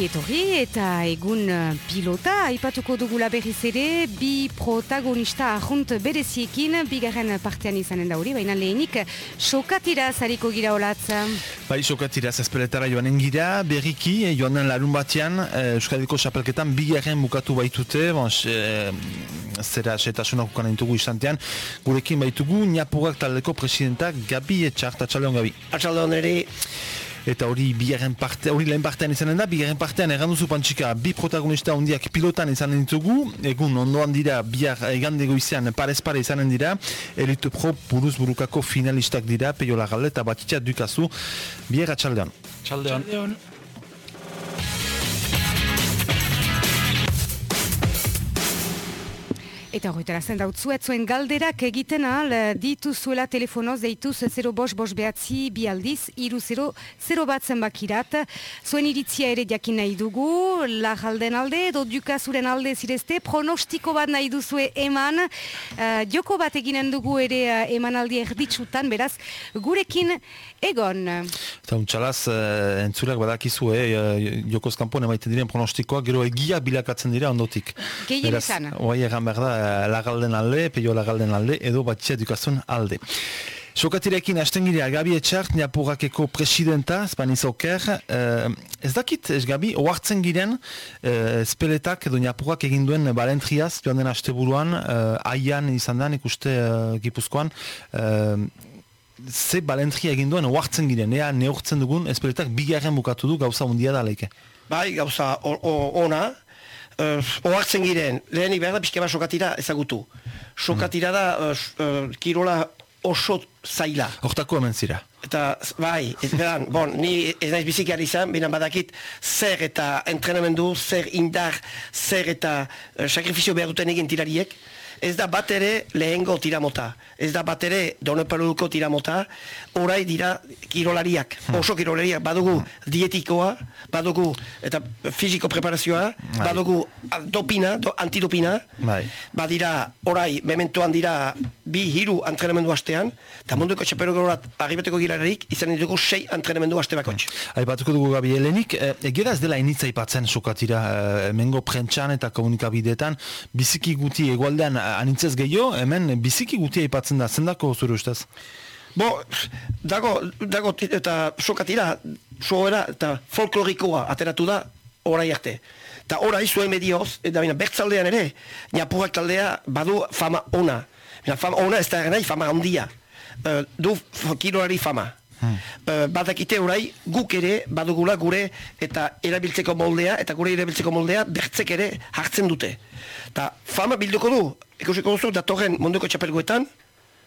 ongi etorri eta egun uh, pilota aipatuko dugula berriz ere bi protagonista ahunt bereziekin bigarren partean izanen da hori, baina lehenik sokatira zariko gira olatz. Bai, sokatira zazpeletara joanen gira, berriki eh, joan den larun batean eh, Euskadiko xapelketan bigarren bukatu baitute, bon, eh, zera setasunak ukan entugu istantean, gurekin baitugu Niapugak taldeko presidentak Gabi Etxar, Atxaldeon Gabi. Atxaldeon ere, Eta hori bigarren parte, hori lehen partean izanen da, bigarren partean egan duzu pantxika, bi protagonista ondiak pilotan izanen ditugu, egun ondoan dira, biar egandego izan, parez pare izanen dira, Elite Pro buruz burukako finalistak dira, peio lagalde eta batitza dukazu, biar atxaldean. Atxaldean. Eta hori zen dautzu, zuen galderak egiten ahal eh, dituzuela telefonoz, deituz 0 bos bos behatzi bi aldiz, iru 0, 0 bat zenbakirat. Zuen iritzia ere jakin nahi dugu, la jalden alde, edo dukazuren alde zirezte, pronostiko bat nahi duzue eman, uh, joko bat eginen dugu ere uh, eman aldi erditsutan, beraz, gurekin egon. Eta untxalaz, uh, entzulek badakizu, eh, jokoz kanpon emaiten diren pronostikoak, gero egia bilakatzen dira ondotik. Gehien izan. Oai egan behar da, lagalden alde, peio lagalden alde, edo batxea dukazun alde. Sokatirekin hasten gira Gabi Etxart, Niapurakeko presidenta, Spaniz Oker. Uh, ez dakit, ez Gabi, oartzen giren, uh, espeletak edo Niapurak egin duen balentriaz, joan den haste buruan, uh, aian izan da, ikuste uh, gipuzkoan, uh, ze balentria egin duen oartzen giren, ea neurtzen dugun, espeletak bigarren bukatu du gauza mundia da leike. Bai, gauza ona, uh, oartzen giren, lehenik behar da pixke bat sokatira ezagutu. Sokatira da uh, kirola oso zaila. Hortako hemen zira. Eta, bai, ez beran, bon, ni ez naiz bizikiari izan, binan badakit, zer eta entrenamendu, zer indar, zer eta uh, sakrifizio behar duten egin tirariek, ez da bat ere lehengo tiramota, ez da bat ere doneparuko tiramota, orai dira kirolariak, hmm. oso kirolariak, badugu dietikoa, badugu eta fiziko preparazioa, bai. badugu dopina, do, antidopina, bai. badira orai, mementoan dira bi hiru antrenamendu hastean, eta munduko txapero gorat agibeteko girararik, izan ditugu sei antrenamendu haste bakotx. Hmm. Aipatuko dugu gabi helenik, e, egera ez dela initza ipatzen sokatira, e, mengo prentxan eta komunikabideetan, biziki guti egualdean anitzez gehiago, hemen biziki gutia ipatzen da, zendako zure ustez? Bo, dago, dago eta sokatira, soera eta folklorikoa ateratu da orai arte. Eta orai zuen medioz, eta bina, bertzaldean ere, niapurak taldea badu fama ona. Bina, fama ona ez da nahi, fama handia. Uh, du kirolari fama. Hmm. Uh, badakite orai guk ere badugula gure eta erabiltzeko moldea eta gure erabiltzeko moldea bertzek ere hartzen dute. Ta fama bilduko du, ikusiko duzu, datorren munduko txapelgoetan,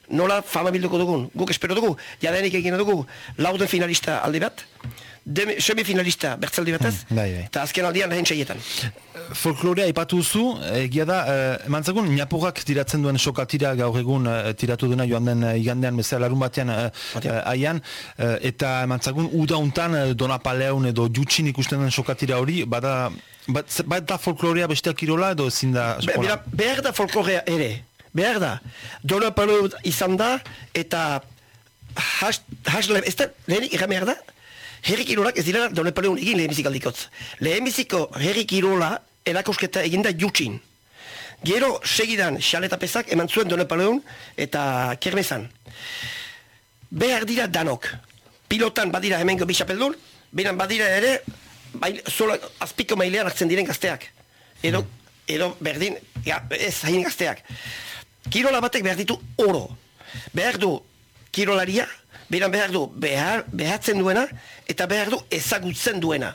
nola fama bilduko dugun. Guk espero dugu, jadenik egin dugu, lauden finalista alde bat, semifinalista bertzaldi batez, hmm, bai, bai. eta azken aldian lehen txaietan. Folklorea ipatu zu, egia da, eh, emantzagun, Niapurrak tiratzen duen sokatira gaur egun eh, tiratu duna joan den eh, igandean bezala larun batean aian, eta emantzagun, uda untan Donapaleun edo Jutsin ikusten den sokatira hori, bada, bat, bat da folklorea besteak irola edo ezin da? Be, behar da folklorea ere, behar da. Donapaleun izan da, eta has, has, ez da, lehenik, behar da, herrik irolak ez dira Donapaleun egin lehenbizik aldikotz. Lehenbiziko herrik irola erakosketa eginda jutsin. Gero segidan xaleta pesak eman zuen Donapaleun eta kermezan. Behar dira danok. Pilotan badira hemengo bisapeldun, beran badira ere bail, zola, azpiko mailean hartzen diren gazteak. Edo, edo berdin, ja, ez hain gazteak. Kirola batek behar ditu oro. Behar du kirolaria, beran behar du behar, behatzen duena, eta behar du ezagutzen duena.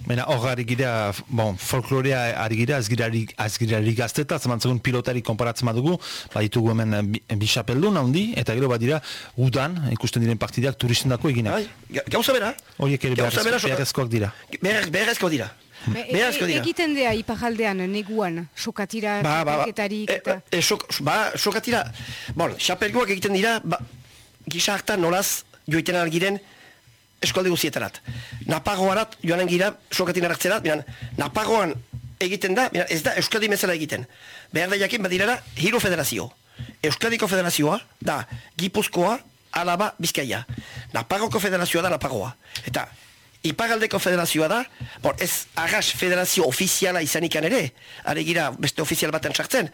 Baina hor ari gira, bon, folklorea ari gira, ez gira ari gazteta, zeman pilotari konparatzen badugu, baditugu hemen bisapeldun handi, eta gero badira udan, ikusten diren partideak turisten dako eginak. Bai, gauza bera. Horiek ere beharrezkoak dira. Beharrezkoak dira. Be, e, e, egiten dea ipajaldean, neguan, sokatira, ba, ba, ba, e, eta... E, sok, ba, sokatira, bon, xapelgoak egiten dira, ba, gisa hartan nolaz joiten algiren, eskolde guzietarat. Napagoarat joanen gira, sokatin hartzerat, binan, Napagoan egiten da, binan, ez da Euskadi mezela egiten. Behar da jakin badirara, hiru federazio. Euskadiko federazioa da Gipuzkoa, Alaba, Bizkaia. Napagoko federazioa da Napagoa. Eta Iparaldeko federazioa da, bon, ez arras federazio ofiziala izanikan ere, are gira beste ofizial baten sartzen,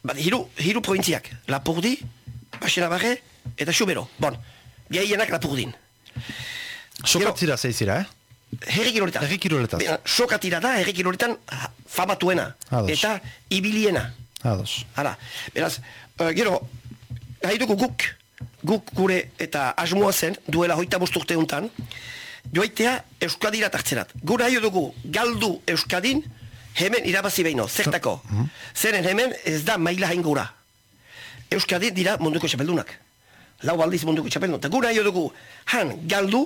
bat, hiru, hiru provinziak, Lapurdi, Baxena Barre, eta Xubero. Bon, gehienak Lapurdin. Sokatzira zeizira, eh? Herrikiroletan. Herrikiroletaz. Bena, Sokatira da, herrikiroletan ah, famatuena. Ados. Eta ibiliena. Ados. Hala, beraz, uh, gero, nahi dugu guk, guk gure eta asmoa zen, duela hoita bosturte untan, joaitea Euskadira tartzerat. Gure nahi dugu galdu Euskadin, hemen irabazi behino, zertako. Zeren hemen ez da maila hain gura. Euskadin dira munduko txapeldunak. Lau aldiz munduko txapeldun. Eta gure nahi dugu, han galdu,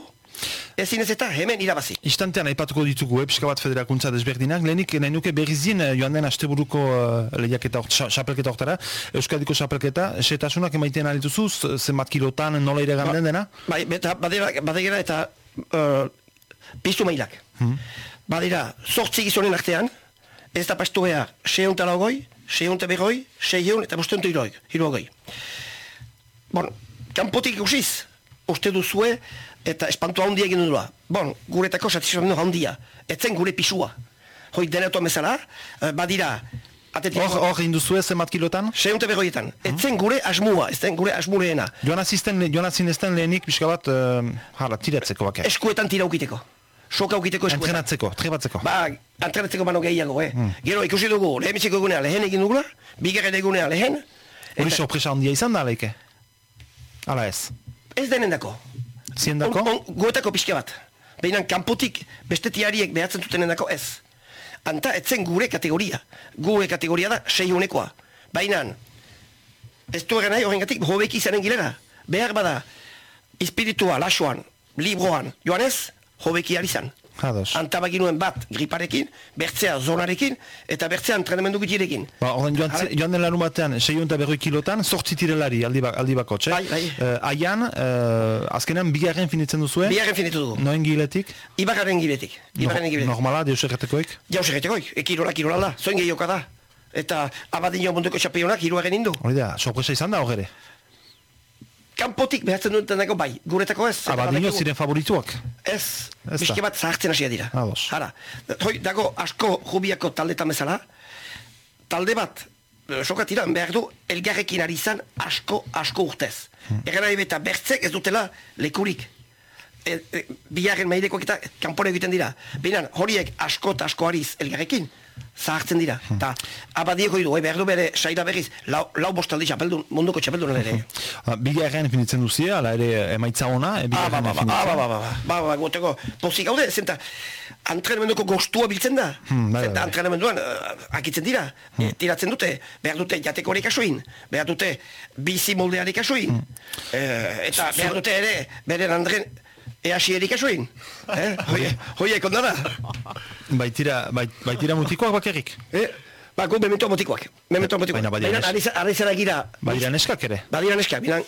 ezin ez eta hemen irabazi. Istantean aipatuko ditugu, eh, pixka bat federakuntza desberdinak, lehenik nahi nuke berrizien eh, joan den asteburuko uh, lehiaketa, xapelketa hortara, Euskadiko xapelketa, setasunak emaiten alituzu, zenbat kilotan nola ire ganden dena? Bai, eta badera, badera eta uh, piztu mailak. Badira, sortzi gizonen artean, ez da pastu behar, seunta laugoi, seunta berroi, seieun eta bosteunta hiroi, hirogoi. Bon, kanpotik ikusiz, uste duzue, eta espantua handia egin dula. Bon, guretako satisfazio handia, etzen gure pisua. Hoi deneto bezala, eh, badira, Hor, hor induzue zenbat kilotan? seunta berroietan, etzen gure asmua, etzen gure asmuleena. Joan azizten, joan azinezten lehenik pixka bat, uh, hala, tiratzeko bake. eskuetan tira ukiteko. Soka ukiteko eskuetan. Entrenatzeko, trebatzeko. Ba, antrenatzeko bano gehiago, eh. Gero ikusi dugu, lehenbiziko egunea lehen egin dugula, bigarren egunea lehen, Hori sorpresa handia izan da, leike? Hala ez. ez denendako. Ziendako? On, on, pixka bat. Behinan, kanpotik beste tiariek behatzen dutenendako ez. Anta, etzen gure kategoria. Gure kategoria da, sei unekoa. Baina, ez du egan nahi horrengatik, hobeki izanen gilera. Behar bada, espiritua, lasoan, libroan, joan ez, hobeki ari Ados. Antabaginuen bat griparekin, bertzea zonarekin, eta bertzea entrenamendu gutirekin. Ba, ordan joan, Hala. joan den larun batean, seion eta berroi kilotan, sortzi tirelari aldi, ba, aldi bako, txe? Bai, bai. Eh, aian, eh, azkenean bigarren finitzen duzue? Biharren finitu dugu. Noen giletik? Ibararen gibetik. Ibararen gibetik. Normala, deus erretekoik? Jauz egitekoik, ekirola, kirola da, zoin gehioka da. Eta abadino munduko txapionak hiruaren indu. Hori da, sorpresa izan da horre. Kanpotik behatzen duten dago bai, guretako ez. eta Abadino badakigu- ziren favorituak. Ez, Ez bizke bat zahartzen hasia dira. Ados. Hara, hoi, dago asko jubiako taldetan bezala, talde bat, eh, sokatiran behar du, elgarrekin ari izan asko, asko urtez. Hmm. Egan nahi beta bertzek ez dutela lekurik. E, e, biharren mailekoak eta kanpore egiten dira. Behinan, horiek asko eta asko ariz elgarrekin, zahartzen dira. Eta abadieko du, eh, behar du bere saira berriz, lau, lau bostaldi txapeldun, munduko txapeldun ere. Ah, Bigarren finitzen duzie, ala ere emaitza ona, eh, Ah, ba, bigarren ba, ba, ba, ba, ba, ba, ba, ba, goteko, pozik gaude, zenta, entrenamenduko gostua biltzen da, Hmm, bai, zenta bai. entrenamenduan uh, akitzen dira, eh, tiratzen dute, behar dute jateko hori kasuin, behar dute bizi moldeari kasuin, eh, eta behar dute ere, beren andren, easi eri kasuin, eh? Hoie, hoie konda da. Baitira, bait, baitira mutikoak bakarrik. Eh? Ba, gu memento motikoak, memento. Baina badira Baina, zara gira, Badira neskak ere. badira neska, baina,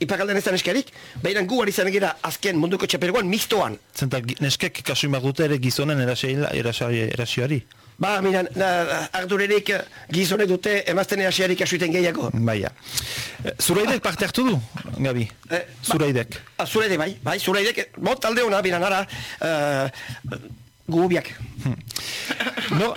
ipakalden ez da neskarik, baina gu ari zara gira azken munduko txapelgoan mistoan, Zenta neskek kasuin behar dute ere gizonen erasioari. Ba, mira, na, ardurerik eh, gizonek dute emazten hasiarik asuiten gehiago. Baia. Eh, Zuraidek parte hartu du, Gabi? Eh, ba- Zuraidek. Ah, Zureide bai, bai, zureidek, bo, talde hona, bina nara, uh, gubiak. No,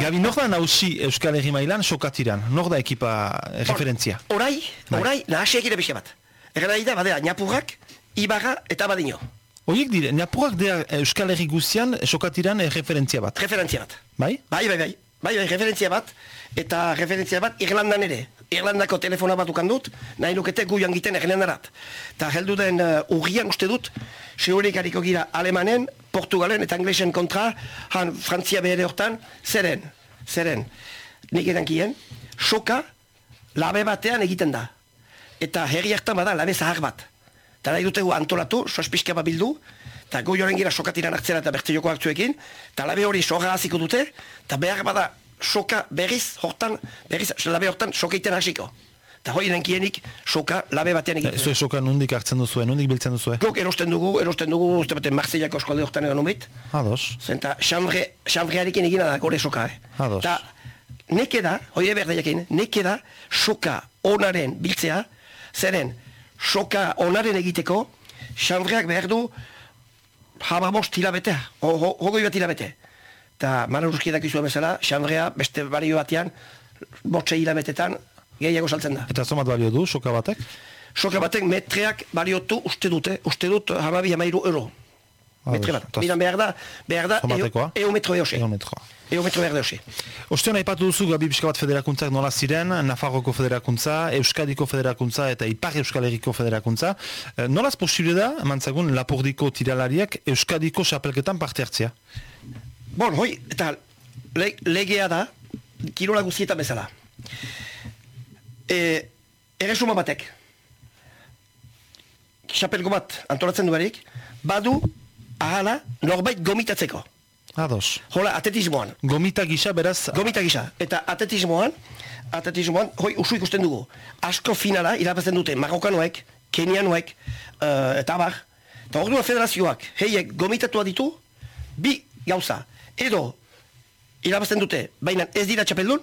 Gabi, nor da nausi Euskal Herri mailan sokatiran? Nor da ekipa eh, referentzia? Orai, Bai. orai, nahasiak ere pixka bat. Egan da, badea, Napurrak, Ibarra eta Badino. Oiek dire, napurak dira Euskal Herri guzian sokatiran eh, referentzia bat. Referentzia bat. Bai? Bai, bai, bai. Bai, bai, referentzia bat, eta referentzia bat Irlandan ere. Irlandako telefona bat ukan dut, nahi lukete gu joan giten Irlandarat. Ta heldu den uh, urrian uste dut, seurik hariko gira Alemanen, Portugalen eta Anglesen kontra, han Frantzia behar hortan, zeren, zeren, nik erankien, soka labe batean egiten da. Eta herri hartan bada labe zahar bat. Eta nahi dutegu antolatu, sospiska bat bildu, eta gu joren gira sokatiran hartzera eta bertze joko hartzuekin, eta labe hori soga hasiko dute, eta behar bada soka berriz hortan, berriz labe hortan soka iten hasiko. Eta hori nenkienik soka labe batean egiten. Zue soka nundik hartzen duzue, nundik biltzen duzue? Guk erosten dugu, erosten dugu, uste baten Marseillako eskolde hortan edo numit, Ados. zenta xambre, xambrearekin egina da gore soka, eh? Ados. Eta neke da, hori berdaiakin, neke da soka onaren biltzea, zeren soka onaren egiteko, xambreak behar du Hamabost hilabete, ho- ho- hogoi bat hilabete. Eta Mara Uruzki dakizua bezala, xandrea beste bario batean, botxe hilabetetan gehiago saltzen da. Eta zomat balio du, soka batek? Soka batek metreak baliotu uste dute, uste dut hamabi hamairu euro. Ah, Metre bat. Miran behar da, behar da, eo metro eose. Egon metroa. Eo metro behar da eose. Ostean aipatu duzu gabi bat federakuntzak nola ziren, Nafarroko federakuntza, Euskadiko federakuntza eta Ipar Euskal Herriko federakuntza. Eh, Nolaz posible da, mantzagun, Lapordiko tiralariak Euskadiko xapelketan parte hartzea? Bon, hoi, eta le, legea da, kirola guztietan bezala. E, erresuma batek, xapelgo bat antolatzen duerik, badu ahala norbait gomitatzeko. Ados. Hola, atletismoan. Gomita gisa beraz, Gomita gisa. Eta atletismoan, atletismoan, hoi, usu ikusten dugu. Asko finala irabazten dute Marokanoek, Kenianoek, uh, eta abar. Eta orduan federazioak, heiek gomitatua ditu, bi gauza. Edo irabazten dute, baina ez dira txapeldun,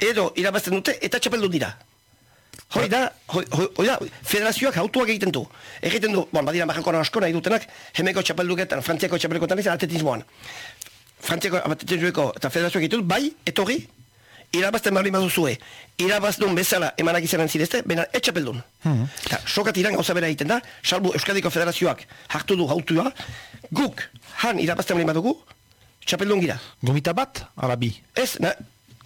edo irabazten dute eta txapeldun dira. Hoi da, hoi, hoi, da, federazioak hautuak egiten du. Egiten du, bon, badira Marokano asko nahi dutenak, hemeko txapelduketan, frantziako txapelduketan izan atletismoan. Frantziako atletismoeko eta federazioak egiten du, bai, etorri, irabazten bali baduzue, irabazdun bezala emanak izanen zirezte, bena etxapeldun. Hmm. Eta, sokat iran gauza bera egiten da, salbu Euskadiko federazioak hartu du hautua, guk, han irabazten bali badugu, txapeldun gira. gomita bat, ala bi. Ez, na,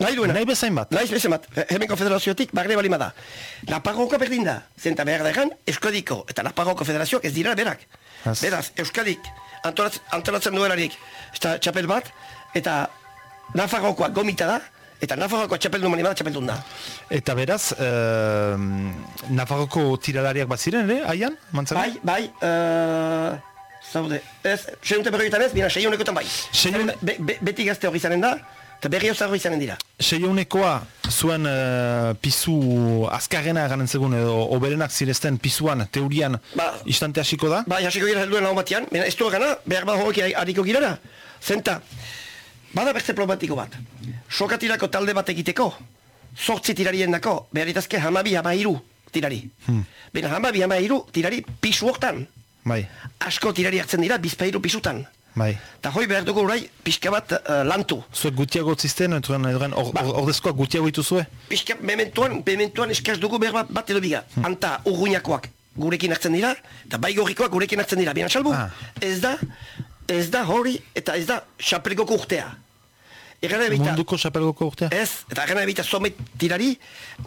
nahi duena. Nahi bezain bat. Nahi bezain bat. He- Hemenko federaziotik barne balima da. Naparroko berdin da. Zenta behar da egan, Euskadiko eta Naparroko federazioak ez dira berak. Az. Beraz, Euskadik antolatz, antolatzen duelarik eta txapel bat, eta Nafarrokoa gomita da, eta Nafarrokoa txapeldun balima da, txapeldun da. Eta beraz, eh, Nafarroko tiralariak bat ziren, ere, haian, mantzagun? Bai, bai, uh, zaude, ez, seunte berroietan ez, bina seionekotan bai. Seiehun- Be, be, beti gazte hori izanen da, eta berri osarro izanen dira. Seieunekoa zuen eh, pisu azkarrena eganen zegun edo oberenak zirezten pisuan, teorian, Ba. istante hasiko da? Bai, hasiko gira helduen lau batean, ez du gana, behar bat horiek hariko girara. Zenta, bada bertze problematiko bat. Sokatirako talde bat egiteko, sortzi tirarien dako, behar itazke hamabi hamairu tirari. Hmm. Baina hamabi hamairu tirari pisu hortan. Bai, Asko tirari hartzen dira, bizpairu pisutan. Bai. Eta hoi behar dugu orai, pixka bat uh, lantu. Zuek gutiago zizten, entuen, edren, or, Ba. or, ordezkoak gutiago dituzue? Pixka, mementuan, mementuan eskaz dugu behar bat, bat edo biga. Anta, urguinakoak gurekin hartzen dira, eta baigorrikoak gurekin hartzen dira. Bian salbu, Ah. ez da, ez da hori, eta ez da xapelgoko urtea. Ergana ebita, Munduko xapelgoko urtea? ez, eta ergana ebita somet tirari,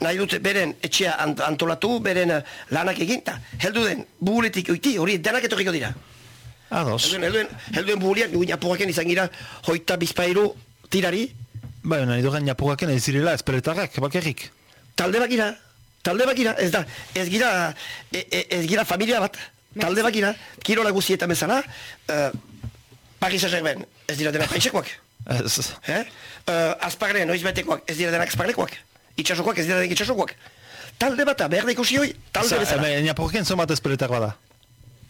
nahi dute beren etxea ant antolatu, beren eh, lanak egin, eta heldu den buhuletik oiti, hori denak etorriko dira. Ados. Helduen, helduen, helduen buhuliak, guina porraken izan gira, hoita bizpairu tirari, Bai, nahi doren japurraken ez direla espeletarrak, bakarrik. talde bakira, talde bakira, ez da, ez gira, e, e, ez gira familia bat, talde bakira, kirola guzietan bezala, uh, Paris Saint-Germain, ez dira denak paixekoak, Ez, eh? Uh, Azparne, noiz betekoak, ez dira denak azparnekoak, itxasokoak, ez dira denak itxasokoak. Talde bata, behar da ikusi hoi, talde bezala. Japurraken zomat espeletar bada.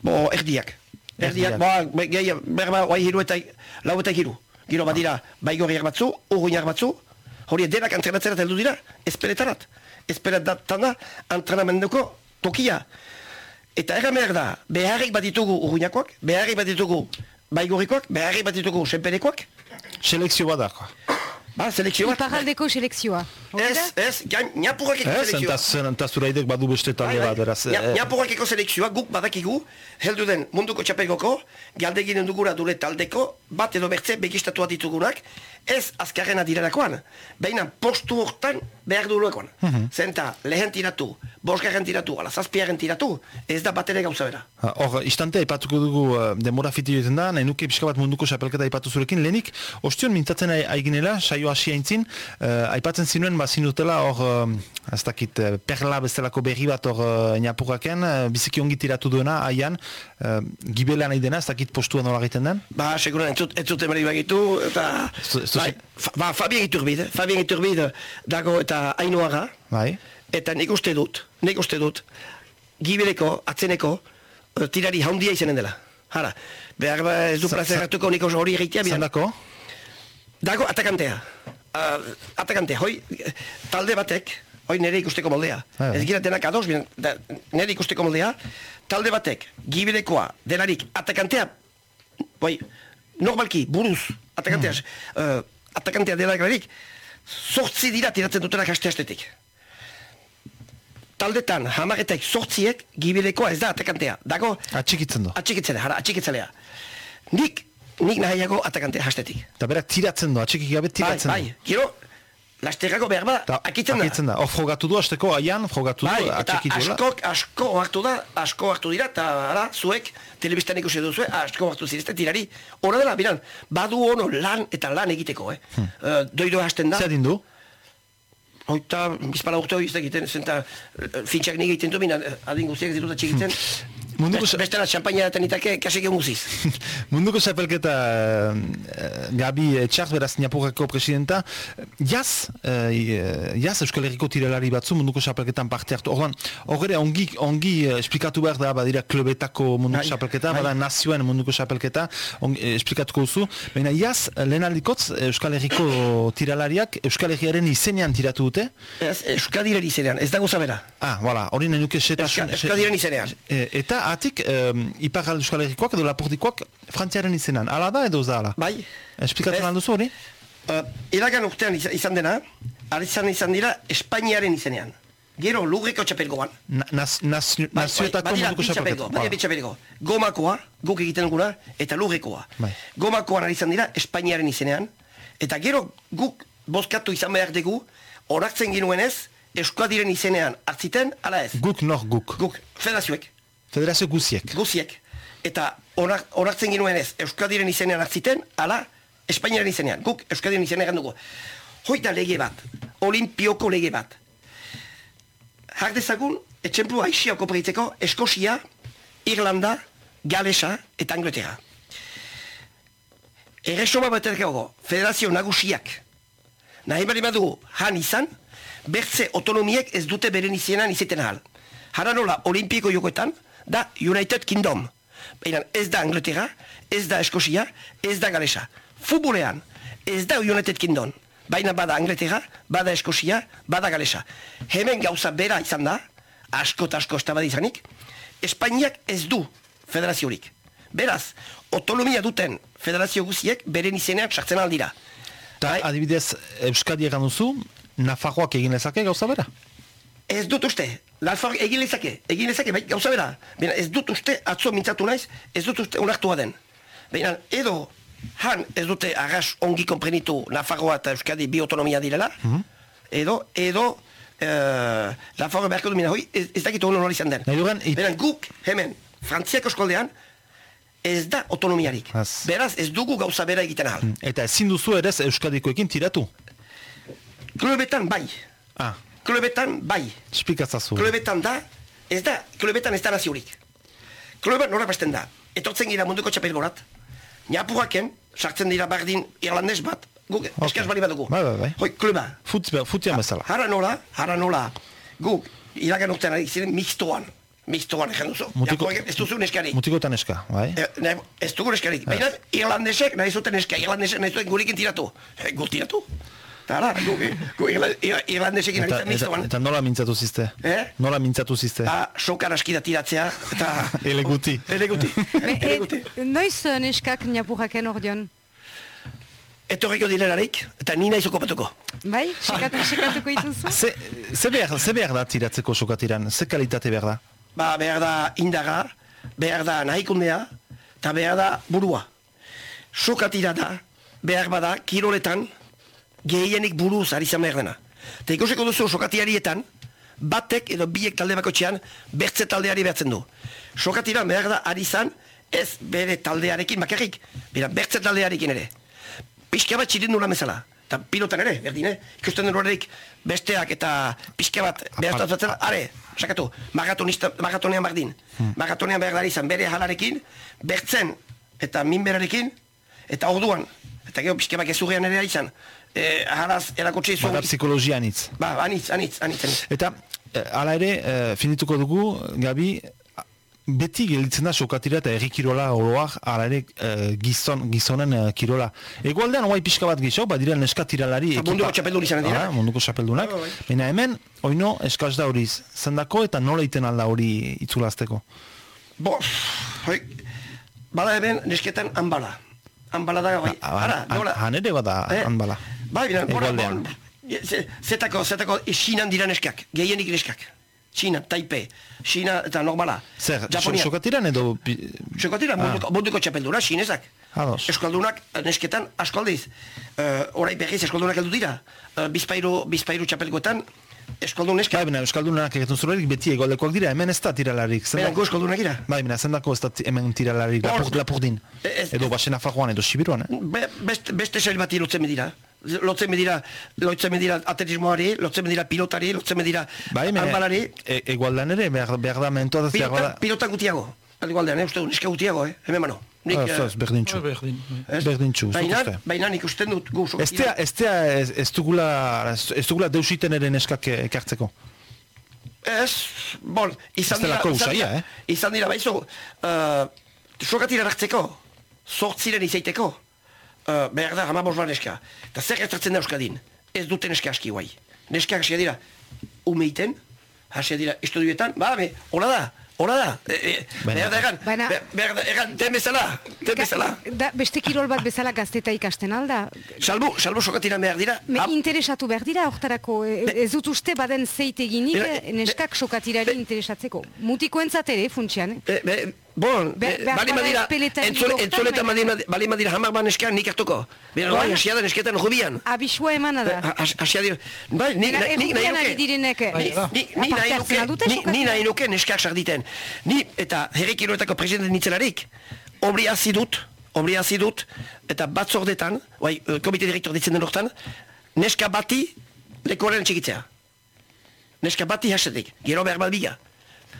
Bo, erdiak. Erdiak, Erdiak. boa, gehi, berba, guai hiru eta, lau eta hiru. Giro badira, baigorriak batzu, urguinak batzu, hori denak antrenatzerat heldu dira, espeletarat. Espeletan da, entrenamenduko tokia. Eta erra behar da, beharrik bat ditugu urguinakoak, beharrik bat ditugu baigorrikoak, beharrik bat ditugu senperekoak, Selekzio bada. Ba, selekzio bat. Iparraldeko selekzioa. Ez, ez, gain, niapurrakeko Ez, selekzioa. entaz, entaz zuraidek badu beste talde bat, beraz. eh, Niapurrakeko selekzioa guk badakigu, heldu den munduko txapelgoko, galdeginen dugura dure taldeko, bat edo bertze begistatua ditugunak, ez azkarrena direlakoan, baina postu hortan behar dugulekoan. Zenta, lehen tiratu, bosgarren tiratu, ala zazpiaren tiratu, ez da bat ere gauza bera. Hor, istante aipatuko dugu uh, demora fiti joetan da, nahi nuke pixka bat munduko xapelketa aipatu zurekin, lehenik, ostion mintzatzen ai- aiginela, saio hasi aintzin, uh, aipatzen zinuen, bazin dutela, hor, uh, ez dakit, uh, perla bezalako berri bat hor uh, niapurraken, uh, biziki ongi tiratu duena, aian, uh, gibela nahi dena, ez dakit postua nola egiten den? Ba, seguran, entzut, entzut emari bagitu, eta... Fa, ba, Fabien Iturbide, Fabien Iturbide dago eta Ainoaga, Bai, Eta nik uste dut, nik uste dut, gibeleko, atzeneko, eh, tirari haundia izanen dela. Hala, behar ba ez du Za- plazer za- hartuko nik oso hori egitea, zandako? Dago atakantea. Uh, atakantea, hoi, talde batek, hoi nire ikusteko moldea. Ah, bai. Ez gira denak ados, bina, da, nire ikusteko moldea, talde batek, gibelekoa, delarik, atakantea, bai, normalki, buruz, atakantea, uh, atakantea dela sortzi dira tiratzen dutenak haste-hastetik. Taldetan, hamaretek sortziek, gibilekoa ez da atakantea. Dago, Atxikitzen du. atxikitzen, hara, atxikitzelea. Nik, nik nahiago atakantea hastetik. Eta berak tiratzen du, atxikik gabe Bai, tiratzen bai, du. gero, lasterrako behar bada, Ta- akitzen da. Akitzen da. Hor frogatu du, azteko aian, frogatu Bai, du, eta atxikituela. asko, asko hartu da, asko hartu dira, eta ara, zuek, telebistan ikusi duzu, asko hartu zirizte tirari. Hora dela, biran, badu ono lan eta lan egiteko, eh? Hmm. Uh, doido hasten da. Zer adin du? Oita, bizpala urte hori ez da egiten, zenta, eh, fintxak nik egiten du, binan, eh, adin guztiak ez ditut atxikitzen. Munduko Best, bestela, champaina eta nitake, kasik guziz. Munduko zapelketa eh, Gabi Etxart, beraz Niapurreko presidenta, jaz, eh, jaz Euskal Herriko tirelari batzu munduko zapelketan parte hartu. Orduan, hor ere ongi, ongi eh, esplikatu behar da, badira klubetako munduko Bai, zapelketa, bai. bada nazioen munduko zapelketa, ongi, eh, esplikatuko duzu. Baina jaz, lehen aldikotz, Euskal Herriko tiralariak Euskal Herriaren izenean tiratu dute. Ez, Euskadiren izenean, ez dago zabera. Ah, voilà, hori nahi nuke setasun... Euskadiren izenean. Eta atik, um, Iparral Euskal Herrikoak edo Lapordikoak frantziaren izenan. Ala da edo ez da ala? Bai. Esplikatzen alduzu hori? Uh, iragan urtean izan, dena, izan izan dira Espainiaren izenean. Gero lurreko txapelgoan. Naz, Bai, nazioetako munduko txapelgo, badira bi txapelgo. Gomakoa, guk egiten duguna, eta lurrekoa. Bai. Gomakoan izan dira Espainiaren izenean, eta gero guk bozkatu izan behar dugu, onartzen ginuenez, Euskadiren izenean hartziten, ala ez. Guk nor guk. Guk, federazioek, Federazio guziek. guziek. Eta onak, onartzen ginuenez, Euskadiren izenean hartziten, ala, Espainiaren izenean. Guk, Euskadiren izenean dugu. Hoi da lege bat, olimpioko lege bat. Har dezagun, etxemplu aixia koperitzeko, Eskosia, Irlanda, Galesa eta Angleterra. Erresoma baterkago, federazio nagusiak, nahi bali badugu han izan, bertze autonomiek ez dute beren izenan izeten ahal. Hara nola, olimpiko jokoetan, da United Kingdom. Baina ez da Angleterra, ez da Eskosia, ez da Galesa. Futbolean, ez da United Kingdom. Baina bada Angleterra, bada Eskosia, bada Galesa. Hemen gauza bera izan da, asko eta asko estabadi izanik, Espainiak ez du federaziorik. Beraz, autonomia duten federazio guziek beren izenean sartzen aldira. Ta Bai. adibidez, Euskadi egan duzu, Nafarroak egin lezake gauza bera? Ez dut uste, lalfar egin lezake, egin lezake, bai, gauza bera. Baina ez dut uste, atzo mintzatu naiz, ez dut uste onartua den. Baina edo, han ez dute arras ongi komprenitu Nafarroa eta Euskadi bi autonomia direla, edo, edo, uh, Nafarroa beharko du mina hoi, ez, ez dakit hori izan den. Dugan, it- Baina guk, hemen, Frantziako eskoldean, ez da autonomiarik. Az. Beraz, ez dugu gauza bera egiten ahal. Eta ezin duzu ere Euskadikoekin tiratu. Klubetan bai, Ah, klubetan bai. esplikatzazu. Klubetan da, ez da, klubetan ez da naziorik. Klubetan norak basten da. Etortzen gira munduko txapelgorat, Niapuraken, sartzen dira bardin irlandes bat, guk Ok. eskaz bali badugu. Bai, bai, bai. Hoi, kluba. Fut, futian bezala. Hara nola, hara nola, guk, iragan urtean ari ziren mixtoan. Mixtoan egin duzu. Mutiko- Niapuraken ez duzu neskarik. Mutiko eta neska, bai? Eh, ne, ez dugu neskarik. Baina irlandesek nahi zuten neska, irlandesek nahi zuten gurekin tiratu. Eh, gu tiratu. Eta hala, gu, gu irla- ir- irlandesekin ari Eta, zen eta, mixtoan. eta nola mintzatu zizte? Eh? Nola mintzatu zizte? Ba, sokar askida tiratzea, eta... Ele guti. Ele guti. Ele guti. E, noiz eh, neskak Niapurraken ordeon? Etorriko direlarik, eta ni naiz okupatuko. Bai, sekatu, sekatuko ituzu? Ze, ze, behar, ze behar da tiratzeko sokatiran? Ze kalitate behar da? Ba, behar da indaga, behar da nahikundea, eta behar da burua. Sokatira da, behar bada, kiroletan, gehienik buruz ari izan behar dena. Eta ikusiko duzu sokatiarietan, batek edo biek talde bakotxean, bertze taldeari behatzen du. Sokatira behar da ari izan, ez bere taldearekin bakarrik, bera bertze taldearekin ere. Pixka bat txirindula bezala. Eta pilotan ere, berdin, eh? Ikusten duen horreik besteak eta pixka bat behaztatzen, are, sakatu, maratonista, maratonean berdin. Maratonean behar dara izan, bere halarekin, bertzen eta minberarekin, eta orduan, eta gero pixka bat gezurrean ere izan, eh, halaz erakutsi zu, Bada psikologia anitz. ba, anitz, anitz, anitz, anitz. Eta, eh, hala ere, eh, finituko dugu, Gabi, beti gelditzen da sokatira eta errikirola oroak, hala ere eh, gizon, gizonen eh, kirola. Egoaldean, oai pixka bat gehiago, badira neska tiralari. Eta munduko txapeldun izanak dira. Munduko txapeldunak. Bai, bai. Baina hemen, oino, eskaz da hori zendako eta nola iten alda hori itzulazteko. Bo, hoi, bada hemen nesketan hanbala. Hanbala da, bai. Ara, nola- Han ere bada Eh? Bai, bina, ze- zetako, zetako, e, Xinan dira neskak, gehienik neskak. Xina, Taipei, Xina eta normala. Zer, sokatiran edo... Sokatira, munduko, munduko txapelduna, xinezak. Ados. Eskaldunak, eh, nesketan, asko aldiz. Uh, orai berriz, eskaldunak heldu dira. Uh, bizpairu, bizpairu txapelgoetan, eskaldun neska. Bai, bina, Euskaldunak egiten zurelik beti egoldekoak dira, hemen ez da tiralarik. Baina, Zenda, gu eskaldunak gira. bai, bina, zendako ez da hemen tiralarik, lapur, ez- Edo basena fajoan, edo sibiruan, eh? Be, beste, beste sail bati lotzen medira. Lotzen medira, lotzen medira atletismoari, lotzen medira pilotari, lotzen medira Bai, mene, hanbalari. e, egualdan ere, behar, behar da mentoa da Pilota, pilota gutiago. Igualdean, eh, uste du, neska gutiago, eh, hemen mano. Nik, Ah, eh, zoaz, berdintxu. Berdin. ez? berdintxu, zuk Baina, uste. baina nik usten dut, gu, Ez tea, ez tea, ez, dugula, ez, dugula deusiten ere neskak ekartzeko. Ez, bon, izan dira, izan dira, eh? izan dira, baizu, uh, sokatira hartzeko, sortziren izaiteko, uh, behar da, hamabos bat neska. Eta zer gertatzen da Euskadin? Ez dute neska aski guai. Neska hasia dira, umeiten, hasia dira estudioetan, ba, be, hola da, hola da. E, e, Baina- behar da egan, Baina- be- behar da egan, den bezala, den bezala. Da, beste kirol bat bezala gazteta ikasten alda. Salbu, salbu sokatira behar dira, Me am- interesatu behar dira hortarako. Ez dut uste baden zeit eginik eh, neskak sokatirari interesatzeko. Mutikoentzat ere, funtsian. Eh? Be, be, bon, Be- be, behar bali madira, espeletan entzule, entzuletan bali, madira hamar ban neskean nik hartuko. Bera, bai, hasia da nesketan rubian. Abisua emana da. Has- Hasia dira, bai, nik, nahi nuke. eh, Ni, nahi nuke, ni, nahi nuke neskak sarditen. Ni, eta herrikiroetako presidente nintzelarik, obri hazi dut, obri hazi dut, eta batzordetan, bai, eh, komite direktor ditzen den hortan, neska bati lekoaren txikitzea. Neska bati hasetik, gero behar bat biga.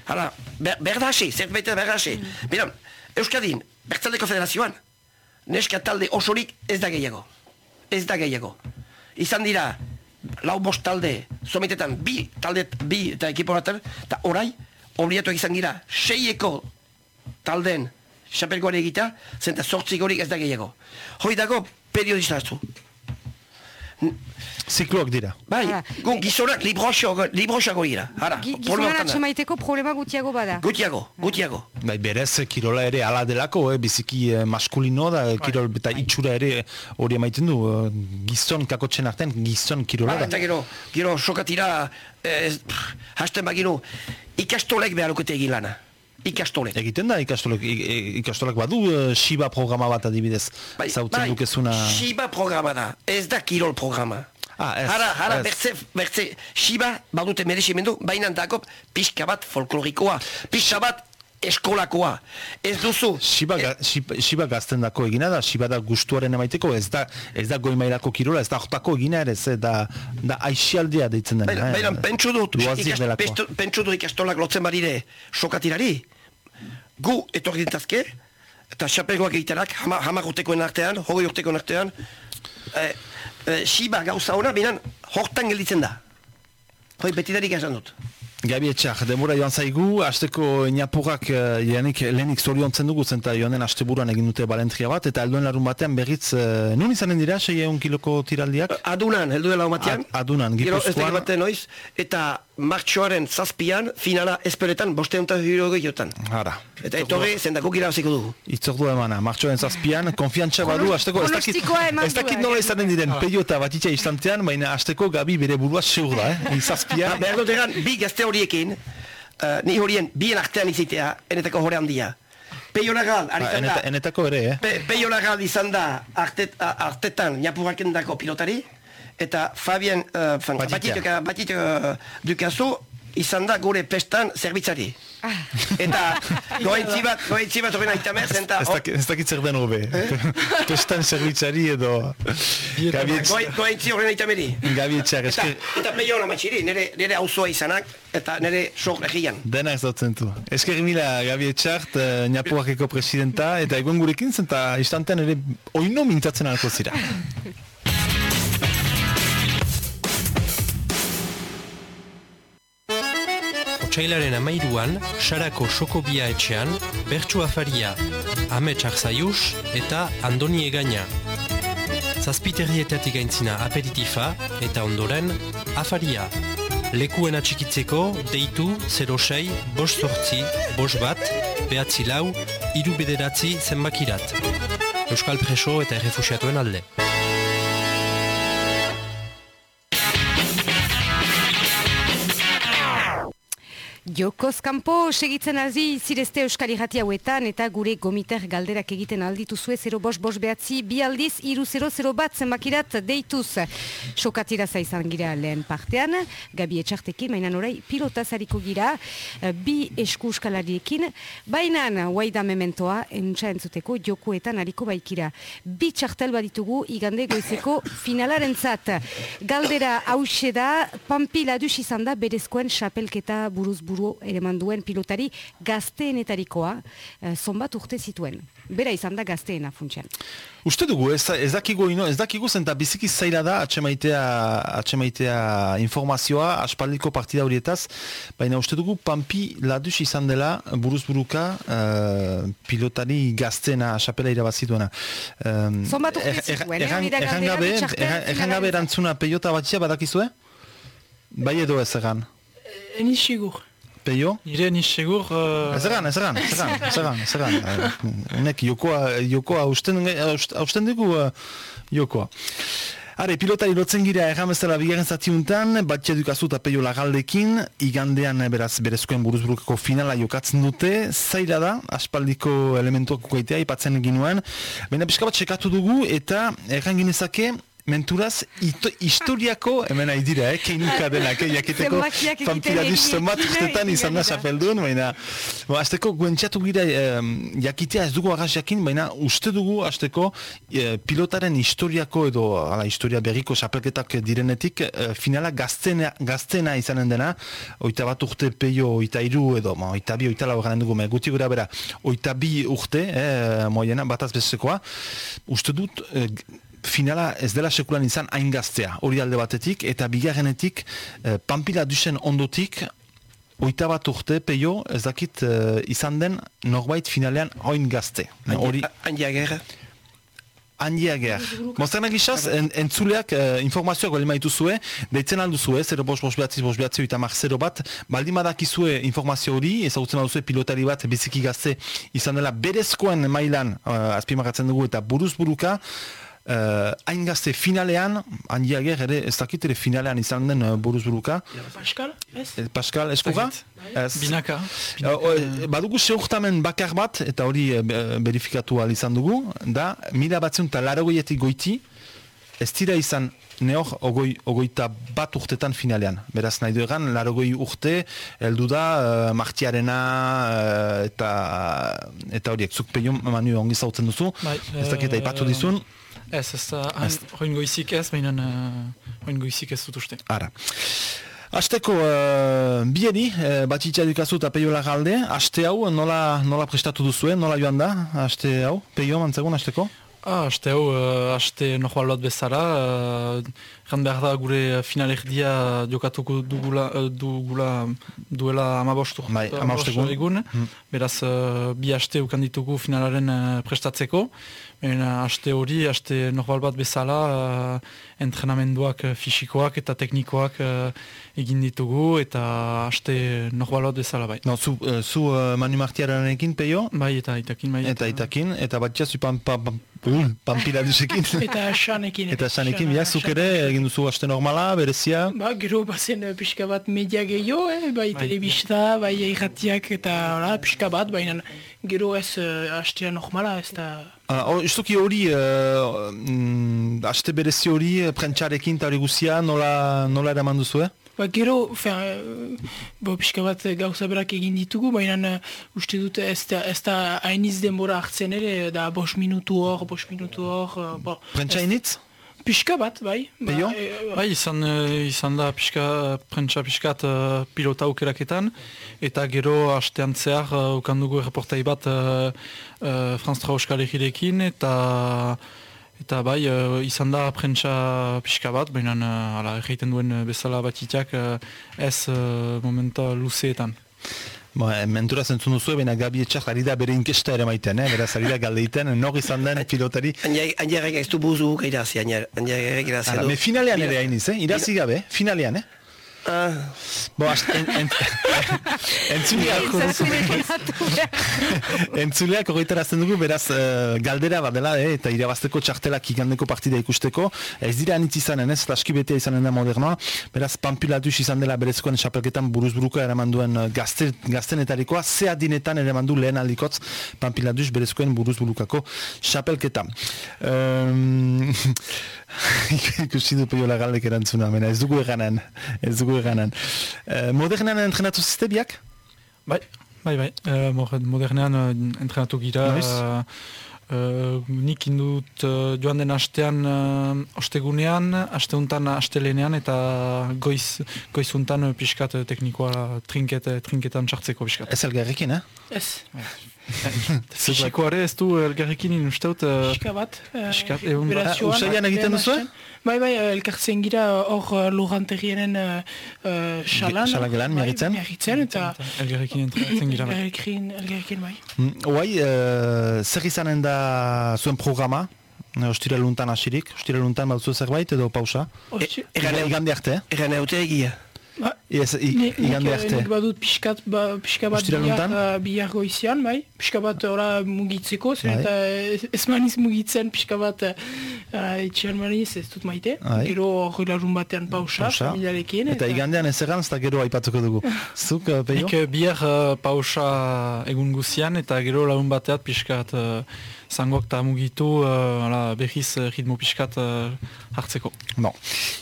Hala, ber, behar da hasi, zerbait behar da hasi. Bira, Euskadin, Bertzaldeko Federazioan, neska talde osorik ez da gehiago. Ez da gehiago. Izan dira, lau bost talde, sometetan, bi talde, bi eta ekipo baten, eta orai, obliatuak izan gira, seieko talden xapelgoare egita, zenta sortzik horik ez da gehiago. Hoi dago, periodista hartu. Zikloak dira. Bai, Hala. gu gizonak libroxago, libroxago gira. Hara, Gi- Gizonan atxemaiteko problema gutiago bada. Gutiago, gutiago. Bai, berez, kirola ere ala delako, eh, biziki eh, maskulino da, eh, kirol, eta itxura ere hori emaiten du, eh, gizon kakotzen artean, gizon kirola Ba, da. eta gero, gero sokatira, eh, pff, hasten baginu, ikastolek behar lukete egin lana. Ikastolek. Egiten da ikastolak, i- i- ikastolak badu eh, Shiba programa bat adibidez, zautzen dukezuna... Shiba programa da, ez da kirol programa. Ah, ez, Hara, hara, ez. bertze, bertze, Shiba badute merezimendu, baina dago pixka bat folklorikoa, pixka bat eskolakoa. Ez duzu, Shiba, ga, Shiba, Shiba gazten dako egina da, Shiba da gustuaren emaiteko, ez da, ez da goi mailako kirola, ez da hortako egina ere, ez da, da aixialdia deitzen dena. Baina, eh. pentsu dut, Loazir ikas- delako. pestu- pentsu dut ikastolak lotzen badire sokatirari, gu etorri dintazke, eta xapelgoak egiterak, hama, hamar urtekoen artean, hogei urtekoen artean, eh, eh, Shiba gauza ona, binan, hortan gelditzen da. Hoi, betidarik esan dut. Gabi etxak, demora joan zaigu, asteko inapurrak uh, lehenik, lehenik zoriontzen dugu, zenta joanen asteburuan egin dute balentria bat, eta alduen larun batean berriz, uh, nun izanen dira, sei egun kiloko tiraldiak? Adunan, heldu dela omatean. Ad- adunan, Gero ez Gipuzkoan. dakit baten noiz, eta martxoaren zazpian, finala esperetan, bostean eta hiro gehiotan. Hara, Eta etorri, zendakuk irabaziko dugu. itzordu emana, martxoen zazpian, konfiantza badu, asteko, ez dakit, ez dakit nola eh? izanen diren, peio eta batitza instantean, baina asteko gabi bere burua seur da, eh? Ha, Zazpian, behar dut egan, bi gazte horiekin, uh, ni horien bien artean izitea, enetako hore handia. Peio Lagal, ari Ah, izan da, eneta, enetako ere, eh? Pe, Peio izan da artet, artetan Niapurrakendako pilotari, eta Fabien uh, fan, Batita. Batita, Batita uh, Dukazu izan da gure pestan zerbitzari. Eta goaintzi bat, goaintzi bat horren aitamez, eta Ez dakit, ez dakit zer den hobe. Pestan zerbitzari edo... Goaintzi horren aitameri. Gabi etxak, Eta, esker... eta Peio Lamatxiri, nire, nire auzoa izanak, eta nire sok egian. Dena ez dautzen du. Esker mila Gabi Etxart, uh, Niapuakeko presidenta, eta egon gurekin zen, eta istantean ere oino mintatzen alko zira. Otsailaren amairuan, Sarako Sokobia etxean, Bertsu Afaria, Ame Txarzaius eta Andoni Egaina. Zazpiterrietatik aintzina aperitifa eta ondoren Afaria. Lekuen atxikitzeko deitu 06 bost sortzi, bost bat, behatzi lau, iru bederatzi zenbakirat. Euskal preso eta errefusiatuen alde. Jokoz kanpo segitzen alzi zirezte Euskal Irrati hauetan eta gure gomiter galderak egiten alditu zue 0 bos bos behatzi bi aldiz iru 0 bat zenbakirat deituz. Sokatira zaizan gira lehen partean, Gabi Etxartekin, mainan orai pilotaz hariko gira, eh, bi esku euskalariekin, bainan waida mementoa entza entzuteko jokoetan hariko baikira. Bi txartel baditugu igande goizeko finalaren zat. Galdera hause da, Pampi ladus izan da berezkoen xapelketa buruz buru ere manduen pilotari gazteenetarikoa, eh, zonbat urte zituen. Bera izan da gazteena funtsian. Uste dugu, ez, ez dakigu ino, ez dakigu zenta biziki zaila da atxemaitea, atxemaitea informazioa aspaldiko partida horietaz, baina uste dugu Pampi ladus izan dela buruz buruka uh, pilotari gazteena xapela irabazituena. Um, Zonbat urte zituen, eh, hori da galdera, bitxartean, Erran gabe finalaren erantzuna peiota batzia badakizue? Bai edo ez egan? Eni sigur. Peio? Nire eni sigur... Uh, Ez egan, ez egan, ez egan, ez egan, ez egan. Honek jokoa, jokoa hausten, haust- hausten dugu uh, jokoa. Are, pilotari lotzen gira erramezela bigarren zatiuntan, batxe dukazu eta peio lagaldekin, igandean eh, beraz berezkoen buruzburukako finala jokatzen dute, zaila da, aspaldiko elementuak ukaitea, ipatzen ginuen, baina pixka bat sekatu dugu eta erran ginezake, Menturaz, ito, historiako, hemen nahi dira, eh, keinuka denak, eh, jakiteko egin- zenbat egin- urtetan izan da xapeldun, baina, bo, azteko guentxatu gira, eh, jakitea ez dugu agaz jakin, baina uste dugu, azteko, eh, pilotaren historiako edo, ala, historia berriko xapelketak direnetik, eh, finala gaztena, gaztena izanen dena, oita bat urte peio, oita iru edo, ma, oita bi, oita lau garen dugu, me, guti gura bera, oita bi urte, eh, moiena, bataz bezekoa, uste dut, eh, finala ez dela sekulan izan hain gaztea, hori alde batetik, eta bigarrenetik eh, Pampila dusen ondotik, oita bat urte, peio, ez dakit eh, izan den norbait finalean hain gazte. Hori, Andia gerra. handiager. Moztana gizaz, en, entzuleak eh, informazioak bali maitu zue, deitzen aldu zue, 0 bos bos behatzi bos behatzi eta mar 0 bat, baldin badakizue informazio hori, ezagutzen alduzue pilotari bat biziki gazte izan dela berezkoen mailan uh, azpimarratzen dugu eta buruz buruka, Uh, hain gazte finalean, handiager ere, ez dakit ere finalean izan den uh, buruz buruka. Pascal, ez? Eh, Pascal, eskuga? Ez. Binaka. Eh, o- badugu seurtamen bakar bat, eta hori eh, be- verifikatu ahal izan dugu, da, mila batzun eta larogeietik goiti, ez dira izan neor ogoi, ogoita bat urtetan finalean. Beraz nahi du egan, larogoi urte, heldu da, uh, martiarena, eh, eta, eta horiek, zuk peio manu ongi zautzen duzu, Bai, ez dakit eh, aipatu dizun, Ez, ez da, hain- hoin goizik ez, baina uh, hoin goizik ez dut uste. Ara. Azteko, uh, bieri, uh, batxitza dukazu eta peio lagalde, aste hau nola, nola prestatu duzuen, nola joan da, aste hau, peio mantzegun asteko? Ah, aste hau, uh, aste nojoa lot bezala, uh, behar da gure finalerdia jokatuko dugula, uh, dugula duela amabost urte, Bai, hamabost egun. egun. Beraz, uh, bi aste ukan ditugu finalaren uh, prestatzeko. Baina aste hori, aste normal bat bezala, uh, entrenamenduak uh, fisikoak eta teknikoak uh, egin ditugu, eta aste normal bat bezala bai. No, zu, uh, zu uh, Manu Martiaranekin, peio, Bai, eta itakin bai. eta itakin, eta batxia zu pan, pan, pan, pan, pampiradusekin. Eta xanekin. eta sanekin, ja, zuk ere, egin duzu aste normala, berezia, Ba, gero bazen eh, pixka bat media gehiago, eh? bai telebista, bai irratiak eta hola, pixka bat, baina gero ez uh, astea normala, ez da... Hala, hor, Justuki hori, uh, mm, aste berezi hori, eh, prentxarekin eta hori guzia, nola, nola eraman duzu, eh? Ba, gero, fin, uh, bo, pixka bat gauza berak egin ditugu, baina uh, uste dut ez da, ez da hainiz denbora hartzen ere, da bos minutu hor, bos minutu hor, bo, Prentxa ez- initz? Pixka bat, bai. Ba, eh, Bai, izan, eh, izan da pixka, prentsa pixkat uh, pilota aukeraketan, eta gero hastean zehar uh, ukan dugu erreportai bat uh, uh, Franz Trauskal egirekin, eta eta bai, uh, izan da prentsa pixka bat, baina uh, ala, egiten duen bezala batitiak uh, ez uh, momenta luzeetan. Ba, mentura zentzun duzu, baina Gabi Etxak ari da bere inkesta ere maiten, eh? beraz ari da galdeiten, nor izan den pilotari. Andia gerra ez du buzu guk irazi, andia gerra irazi Ara, du. me finalean ere hainiz, eh? irazi gabe, finalean, eh? Bo, ast, en, en, behar. Entzuleak horretarazten dugu, beraz, eh, galdera bat dela, eh, eta irabazteko txartelak igandeko partida ikusteko. Ez dira anitz izanen, ez, laski betea izanen da modernoa. Beraz, Pampilatuz izan dela berezkoen xapelketan buruzburuka eraman duen eh, gazte, gaztenetarikoa, ze adinetan eraman du lehen aldikotz Pampilatuz berezkoen buruzburukako xapelketa. Um, ikusi du peiola galdek erantzuna, mena, ez dugu eganan, ez dugu eganan. Uh, modernean entrenatu zizte biak? Bai, bai, bai. Uh, modernean uh, entrenatu gira. Noiz? Uh, uh, nik indut uh, joan den astean uh, ostegunean, asteuntan astelenean eta goiz, goizuntan uh, pixkat uh, teknikoa trinket, trinketan sartzeko pixkat. Ez elgarrekin, eh? Ez, Fisikoare ez du elgarrekin usteut... Uh, pixka bat. Pixkat, egun bat. berazioan, Ah, usaian egiten hasten. Bai, bai, eh, elkartzen gira hor uh, lujantegienen uh, uh, xalan. Xalagelan, bai, miarritzen? Miarritzen, eta elgarrekin entrenatzen gira. bai. elgarrekin, elgarrekin bai. Mm, Oai, uh, zer izanen da zuen programa? Eh, Ostiraluntan hasirik, ostiraluntan baduzu zerbait edo pausa? Hosti- Egan Igande arte, eh? Egan eute egia. Ba, Yes, igande eh, arte. nik badut pixkat, ba, pixka bat bihar, uh, bihar goizian, bai? Pixka bat ora mugitzeko, zen Bai. eta ez- maniz mugitzen pixka bat uh, etxean maniz ez dut maite. Bai. Gero hori larun batean pausa, Pausa. familiarekin. Eta igandean ez egan, ez gero aipatuko dugu. Zuk, uh, peio? Nik eh, bihar uh, pausa egun guzian eta gero lagun bateat pixkat uh, zangoak eta mugitu uh, ala, behiz uh, ritmo pixkat uh, hartzeko. Bon,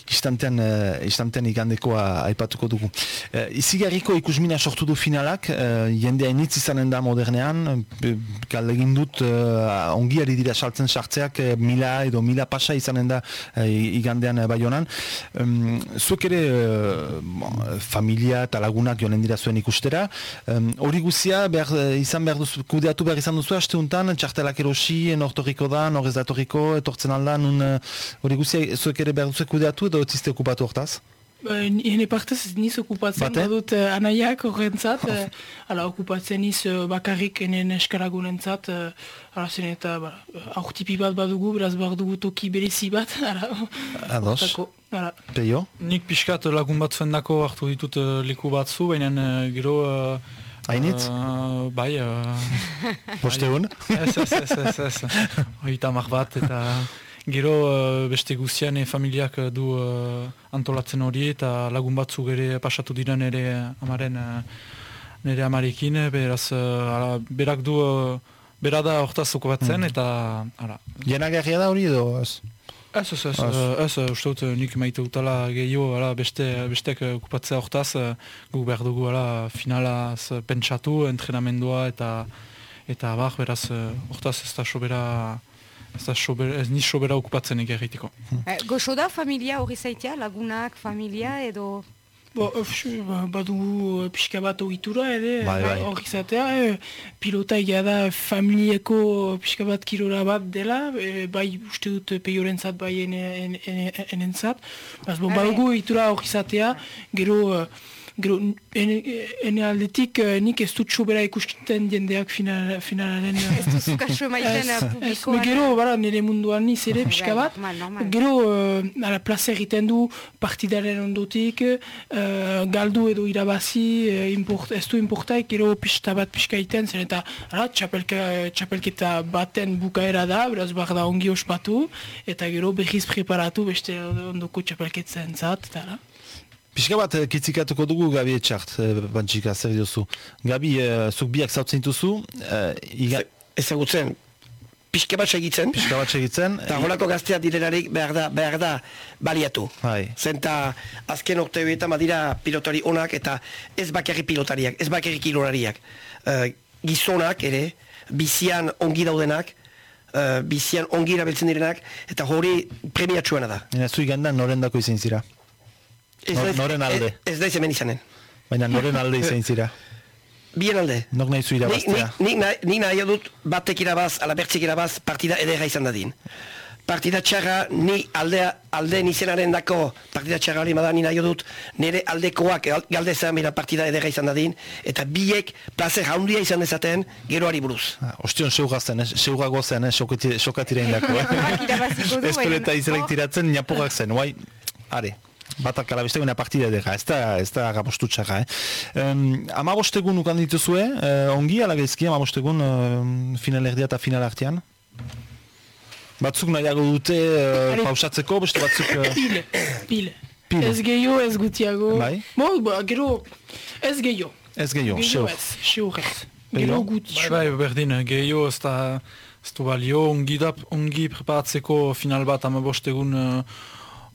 istantean, uh, istantean igandekoa aipatuko dugu. Uh, izigarriko ikusmina sortu du finalak, uh, jendea initz izanen da modernean, uh, egin dut uh, ongi ari dira saltzen sartzeak uh, mila edo mila pasa izanen da uh, igandean uh, baionan. Um, zuek ere uh, familia eta lagunak joanen dira zuen ikustera. Um, Hori guzia behar, eh, izan behar duzu, kudeatu behar izan duzu haste untan, txartelak erosi, nortoriko da, norrez datoriko, etortzen alda, nun eh, hori guzia zuek ere behar duzu kudeatu edo etziste okupatu hortaz? Hene partez ez niz okupatzen Bate? badut uh, anaiak horrentzat, uh, ala okupatzen niz uh, bakarrik enen eskaragunentzat, uh, ala zen eta ba, aurtipi bat badugu, beraz behar dugu toki berezi bat, ala, Ados, ala. peio? Nik pixkat lagun batzuen dako hartu ditut uh, leku batzu, baina uh, gero... Uh, Hainitz? Uh, bai, uh, Bosteun? ez, ez, ez, ez, ez. Oita mar bat, eta gero uh, beste guztian e, familiak uh, du uh, antolatzen hori, eta lagun batzuk ere pasatu dira nire amaren, uh, nire amarekin, beraz, ala, berak du, uh, bera da hortaz batzen, eta, ala, Jenagarria da hori edo? Ez? Ez, ez, ez, eh, ez, eh, uste dut eh, nik maite dutala gehiago, ala, beste, bestek eh, okupatzea hortaz, eh, guk behar dugu ala, finalaz eh, pentsatu, entrenamendua eta eta bar, beraz, eh, hortaz ez da sobera, ez da sobera, ez ni sobera okupatzen egiteko. Eh, Goxo da familia hori zaitea, lagunak, familia edo... Bo, öf, ba- badugu eh, pixka bat ogitura ere, Bai, bai. hor izatea, eh, pilota egia da familieko pixka bat kirora bat dela, eh, bai uste dut peiorentzat bai ene- ene- ene- enentzat, Baz, bo, badugu ogitura hor izatea, gero, eh, gero ene, ene aldetik eh, nik ez dut sobera ikusten jendeak final, finalaren... eh, Ez duzu kasu emaiten eh, publikoan. gero, bara, nire munduan niz ere, Bai, pixka bat. normal, normal. Gero, uh, ala, plaza egiten du partidaren ondotik, uh, galdu edo irabazi, uh, import, ez du importaik, gero pista bat pixka egiten, zen eta ala, txapelka, txapelketa baten bukaera da, beraz behar da ongi ospatu, eta gero behiz preparatu beste ondoko txapelketzen zat, eta ala. Pixka bat eh, kitzikatuko dugu Gabi etxart, eh, bantxika, zer diozu. Gabi, eh, zuk biak zautzen dituzu, eh, iga, Ezagutzen, pixka bat segitzen, pixka bat segitzen, eta holako gaztea direlarik behar da, behar da baliatu. Bai. Zenta azken urte horietan badira pilotari onak eta ez bakarri pilotariak, ez bakarri kilolariak. Eh, gizonak ere, bizian ongi daudenak, eh, bizian ongi erabiltzen direnak, eta hori premiatsuena da. Ena, zu igandan norendako izan zira. Ez Nor- noren alde? Ez, ez da hemen izanen. Baina noren alde izan zira. Bien alde. Nok nahi zu Nik, irabaztea. nik, nik, nik nahi dut batek irabaz, ala bertzek irabaz, partida edera izan dadin. Partida txarra, ni aldea, aldeen izenaren dako partida txarra hori bada, ni nahi dut nire aldekoak gal- galde zen bera partida edera izan dadin, eta biek plazer handia izan dezaten geroari buruz. Ah, Ostion seugazten, eh? seugago zen, eh? Sokati- sokatira indako. Nork irabaziko du, Ez peleta baina- izelek tiratzen, niapogak zen, guai, are. Batak ala beste baina partida edera, ez da, ez da agapostu txarra, eh? Um, ama bostegun ukan dituzue, uh, ongi ala gaizki, ama bostegun uh, final erdia eta final artean? Batzuk nahiago dute uh, pausatzeko, beste batzuk... Uh, Pile, pile. Pile. Ez gehiago, ez gutiago. Bai. Bo, ba, gero, ez gehiago. ez gehiago, Gehiago seur. ez, seur ez. Gero gut, Bai, bai, berdin, gehiago ez da, ez du balio, ongi da, ongi preparatzeko final bat amabostegun uh,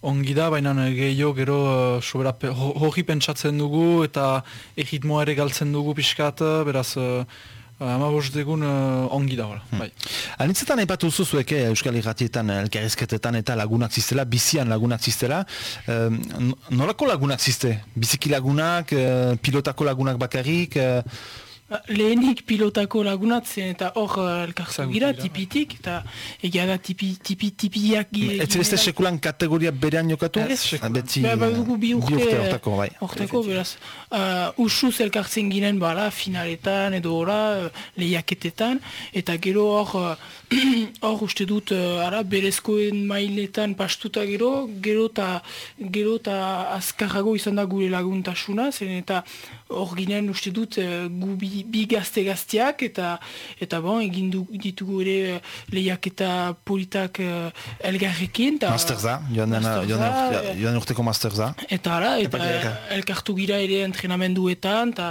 ongi da, baina gehiago gero uh, sobera hori pentsatzen dugu eta egitmoa ere galtzen dugu pixkat, uh, beraz uh, amabostegun uh, ongi da, hola, bai. Anitzetan aipatu zuzuek eh, Euskal Irratietan, elkarrizketetan eta lagunak ziztela, bizian lagunak ziztela. Eh, nolako lagunak zizte? Biziki lagunak, eh, pilotako lagunak bakarrik, eh, Lehenik pilotako lagunatzen eta hor elkartu Ezagutu gira, bai. tipitik, eta egia da tipi, tipi, tipiak gi- ez beste ginela. sekulan kategoria berean jokatu? Ez, sekulan. Beti, Ba, badugu bi urte, hortako, bai. hortako, beraz, uh, usuz elkartzen ginen bala, finaletan edo ora, uh, lehiaketetan, eta gero hor, hor uste dut, ara, berezkoen mailetan pastuta gero, gero eta gero ta azkarrago izan da gure laguntasuna, zen eta hor ginen uste dut uh, gu bi, bi gazte gazteak, eta eta bon, egin du, ditugu ere uh, lehiaketa politak uh, elgarrekin. ta- Masterza, joan den, Masterza, joan eh, joan urteko masterza. Eta ara, eta elkartu gira ere entrenamenduetan, eta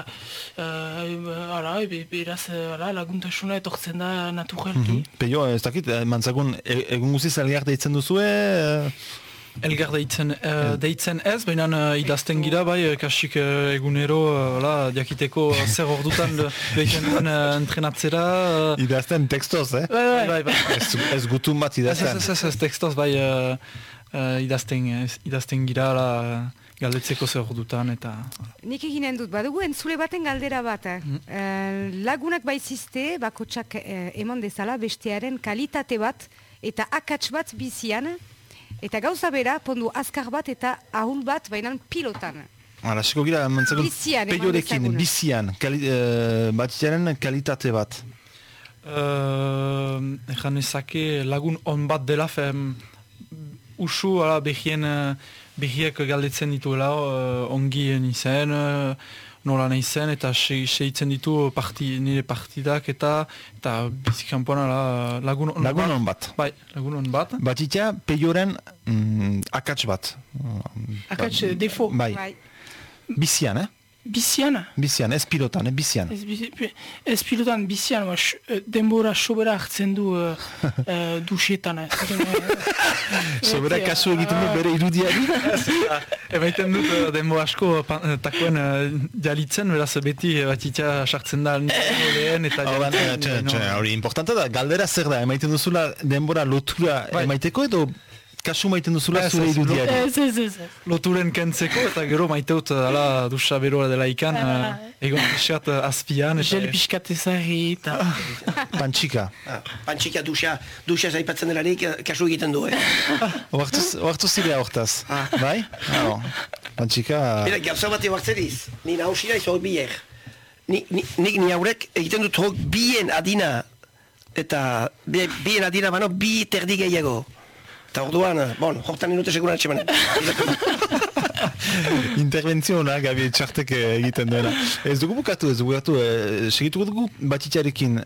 uh, ara, be- beraz ara, laguntasuna etortzen da naturalki. Peio, ez dakit, eh, mantzagun, e- egun guziz elgar deitzen duzue? eh, Elgar deitzen, uh, deitzen ez, baina uh, idazten gira, bai, eh, kasik uh, egunero, uh, la, diakiteko uh, zer ordutan uh, behiten duen uh, entrenatzera. Uh, Idazten tekstoz, eh? bai, bai, bai. Ez, ez gutun bat idazten. ez, ez, ez, tekstoz bai uh, uh, idazten, ez- idazten gira la, galdetzeko zer ordutan eta... Nik eginen dut, badugu entzule baten galdera bat. eh. Eh, lagunak baizizte, bakotsak eh, eman dezala bestearen kalitate bat eta akats bat bizian, eta gauza bera, pondu azkar bat eta ahul bat, baina pilotan. Hala, seko gira, eman peiorekin, bizian, kali, uh, batitaren kalitate bat. Uh, Egan ezake lagun on bat dela, fe, mm, usu ala, behien, uh, behiek galdetzen dituela uh, ongi nizen, uh, nola nahi zen, eta se- segitzen ditu parti, nire partidak eta eta bizikampoan ala, lagun on Lagun bat. on bat. Bai, lagun on bat. Batitia, peioren mm, akats bat. Akats eh, defo. Bai, Bai. bizian, eh? Biziana. Bizian, ez pilotan, eh? Bizian. Ez, pi- ez pilotan bizian, ba, sh- eh, denbora sobera hartzen du uh, uh, duxetan. Eh. Sobera Beti, kasu egiten du bere irudiari. Emaiten dut uh, denbo asko pan- eh, takoen uh, jalitzen, beraz beti uh, batitza sartzen da lehen eta eh, txe, hori importante da, galdera zer da, emaiten duzula denbora lotura Bai. emaiteko edo kasu maiten duzula Ez, zure ez, irudiari. Ez, ez, ez. ez. loturen kentzeko eta gero maiteut ala dusa beroa dela ikan uh, egon pixkat uh, azpian eta Gel pixkat ezarri eta... Pantxika. Ah, Pantxika duxa, duxa zaipatzen delarik eh, kasu egiten du, eh? Oartuz zirea hortaz. Ah. Bai? Ah, Pantxika... Bera, gauza bat ebartzen iz, ni nausira izo bier. Ni, ni, nik ni haurek egiten dut hok bien adina, eta bi- bien adina bano bi terdi gehiago. Eta orduan, eh, bon, hortan minute seguran etxemanen. Interventziona, Gabi Etxartek eh, egiten duena. Ez dugu bukatu, ez dugu bukatu, eh, segituko dugu batitxarekin,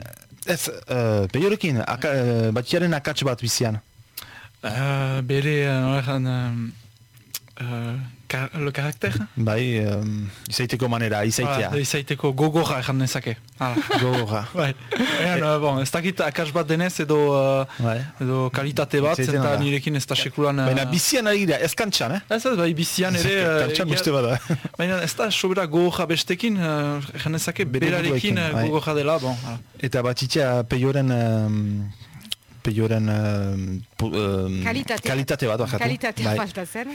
ez, uh, peiorekin, aka, uh, batitxaren akats bat bizian. uh, bere uh, um, uh, ka, le karakter Bai, um, izaiteko manera, izaitea. Ah, izaiteko gogorra egan nezake Hala. Gogorra. Bai, Egan, uh, bon, ez dakit akats bat denez edo, uh, Bai. edo kalitate bat, Izaiten eta nirekin ez da sekulan... uh, Baina bizian ari gira, ez kantxan, eh? Ez ez, bai, bizian ere... uh, Kantxan uste bada. Baina ez da sobera gogorra bestekin, janezake Bere berarekin bai. gogorra dela, bon, hala. Eta batitxa peioren... Um, peioren... Um, pu- um, Kalitate. Kalitate bat, bakatu. Kalitatea Bai. falta zen.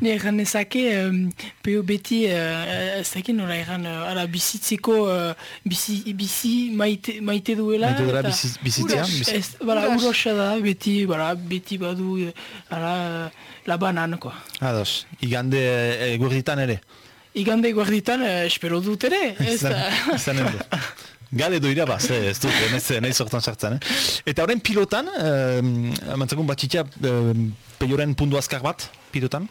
Ni erran nezake, um, peo beti, uh, ez dakit nola erran, uh, ara, bizitzeko, uh, bizi, bizi maite, maite duela. Maite duela bizi- bizitzea, bizi- bala, urosa da, beti, bala, beti badu, uh, ara, labanan, koa. Ados, igande eh, eguerditan ere. Igande guarditan, uh, espero dut ere, ez da. Izanen du. Gale do irabaz, eh, ez dut, nahiz, nahiz sortan sartzen. Eh? Eta horren pilotan, eh, mantzagun batxitia, eh, peioren pundu azkar bat, pilotan?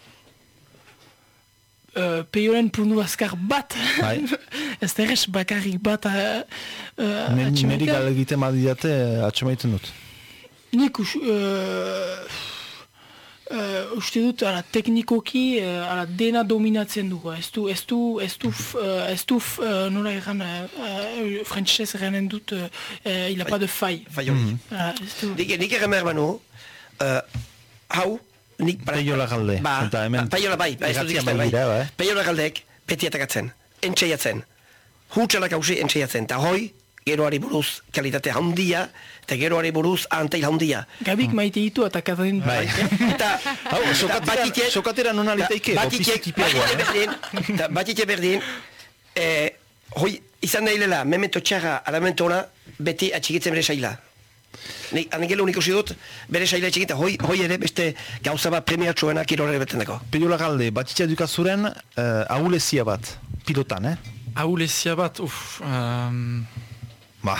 uh, peioren pundu azkar bat. Bai. ez da bakarrik bat uh, uh, Neri atxemaitea. gal egiten badidate atxemaiten dut. Nik us, uh, uh, uste dut ala, teknikoki uh, ala, dena dominatzen dugu. Ez du, ez du, ez du, uh, ez du uh, nola egan, uh, uh, frantzesez eranen dut, uh, uh, il a pas de fai. Bai hori. Uh, ez du, Nik, behar banu, uh, hau, nik... Peiola galde. Ba, Eta hemen- ba, peiola bai, bai, ez dut ikusten, bai. bai. Peiola galdeek beti atakatzen, entxeiatzen, hutsalak hausi entxeiatzen, eta hoi, geroari buruz kalitate handia, eta geroari buruz anteil handia. Gabik maite ditu eta katen Bai. Eta, Hau, sokatera- sokatera nona liteike, bo Batitek, piztikipeagoa, batite eh? berdin, eta batite berdin, eh, hoi, izan nahilela, memento txarra, ala memento ona, beti atxikitzen bere saila. Nik, anegelo nik usi dut, bere saila atxikita, hoi, hoi ere beste gauza bat premiatxoena kirore beten dako. Peiola galde, batxitza dukazuren uh, ahulezia bat, pilotan, eh? Ahulezia bat, uff, um, Ba,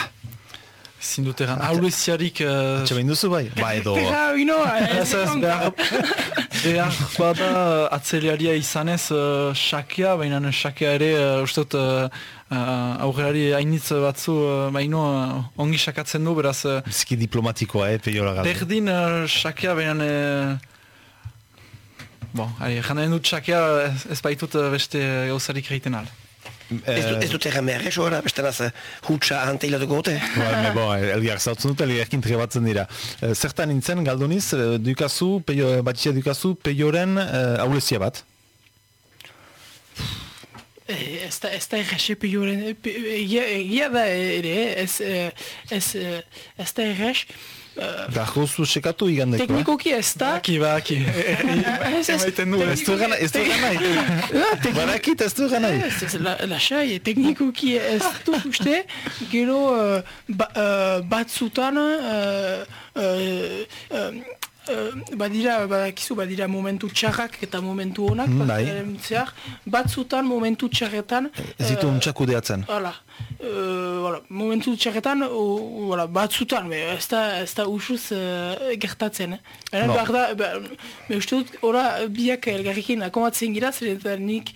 zindut egan, ahuleziarik... Uh, atxemain duzu bai? Ba edo... Pega, ino, Ez ez, behar, behar bada atzelearia izanez uh, xakea, baina xakea ere, uh, uste dut, uh, uh, aurrelari hainitz batzu, uh, baino uh, ongi xakatzen du, beraz, uh, Bizki diplomatikoa, eh, peiola galde. berdin uh, xakea, baina... Uh, bon, ari, janaen dut xakea, ez, ez baitut uh, beste gauzarik egiten al. Ez, du, ez dut erren behar, ez horra, beste naz, hutsa anteilatuko gote. Ba, me, bo, elgiak zautzen dut, elgiakin trebatzen dira. Eh, zertan nintzen, galdoniz, eh, dukazu, peio, batxia dukazu, peioren uh, ahulezia bat. Eh, ez da, ez da errese peioren, pe- egia, da ere, ez, eh, ez, eh, ez da erres. Uh, Da, jozu sekatu igandeko, eh? teknikoki ez da, Baki, baki. ez, ez, Ez du gana, ez du gana. Barakit, ez du gana. Ez, ez, la, lasai, teknikoki ez du uste, gero uh, ba, uh, batzutan, uh, badira, badakizu, badira momentu txarrak eta momentu onak, Mm, bai. zehar, batzutan momentu txarretan, Ez ditu untxak kudeatzen. Hala, uh, voilà, momentu txarretan, uh, voilà, batzutan, be, ez da, ez da usuz uh, gertatzen. Eh? Baina No. behar da, be, be, uste dut, ora, biak elgarrikin akomatzen gira, zer eta nik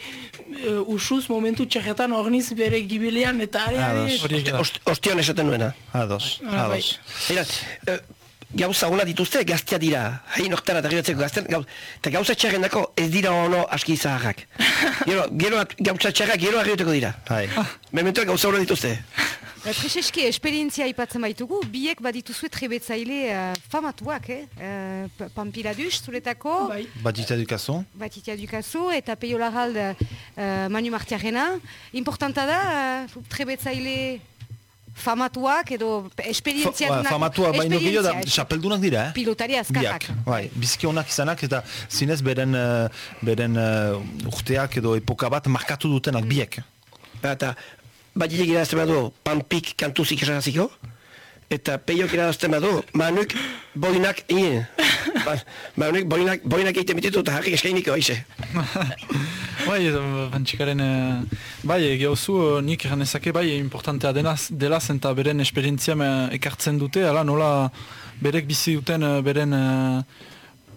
uh, usuz momentu txarretan orniz bere gibilean, eta Ados. Ostion esaten duena. Ados, Ah, bai. Eh, gauza ona dituzte, gaztea dira. Hain oktara eta giratzeko gazten, gau, eta gauza txarren dako ez dira ono aski zaharrak. gero, gero gauza txarrak gero agrioteko dira. Hai. Mementoak gauza ona dituzte. Ba, Prezeski, esperientzia aipatzen baitugu, biek badituzue trebetzaile uh, famatuak, eh? Uh, P- Pampiladus, zuretako, bai. Batxitza dukazu. Batitia Dukazu eta Peio Larrald uh, Manu Martiarena. Importanta da, uh, trebetzaile famatuak edo esperientzia Fa, ba, famatua baino gehiago da, xapeldunak dira, eh? Pilotari azkarrak. Biak, bai, biziki onak izanak eta zinez beren, eh, beren eh, urteak edo epoka bat markatu dutenak biek. Ba, Eta, batitek irazten badu, pampik kantuzik esaraziko, eta peiok irazten badu, manuk boinak inen. Ba, manuk boinak, boinak egiten bititu eta harrik eskainiko aize. Bai, eh, bantxikaren, eh, bai, gehozu, eh, nik egan ezake, bai, importantea dela, dela zen eta beren esperientzia eh, ekartzen dute, ala nola berek bizi duten eh, beren eh,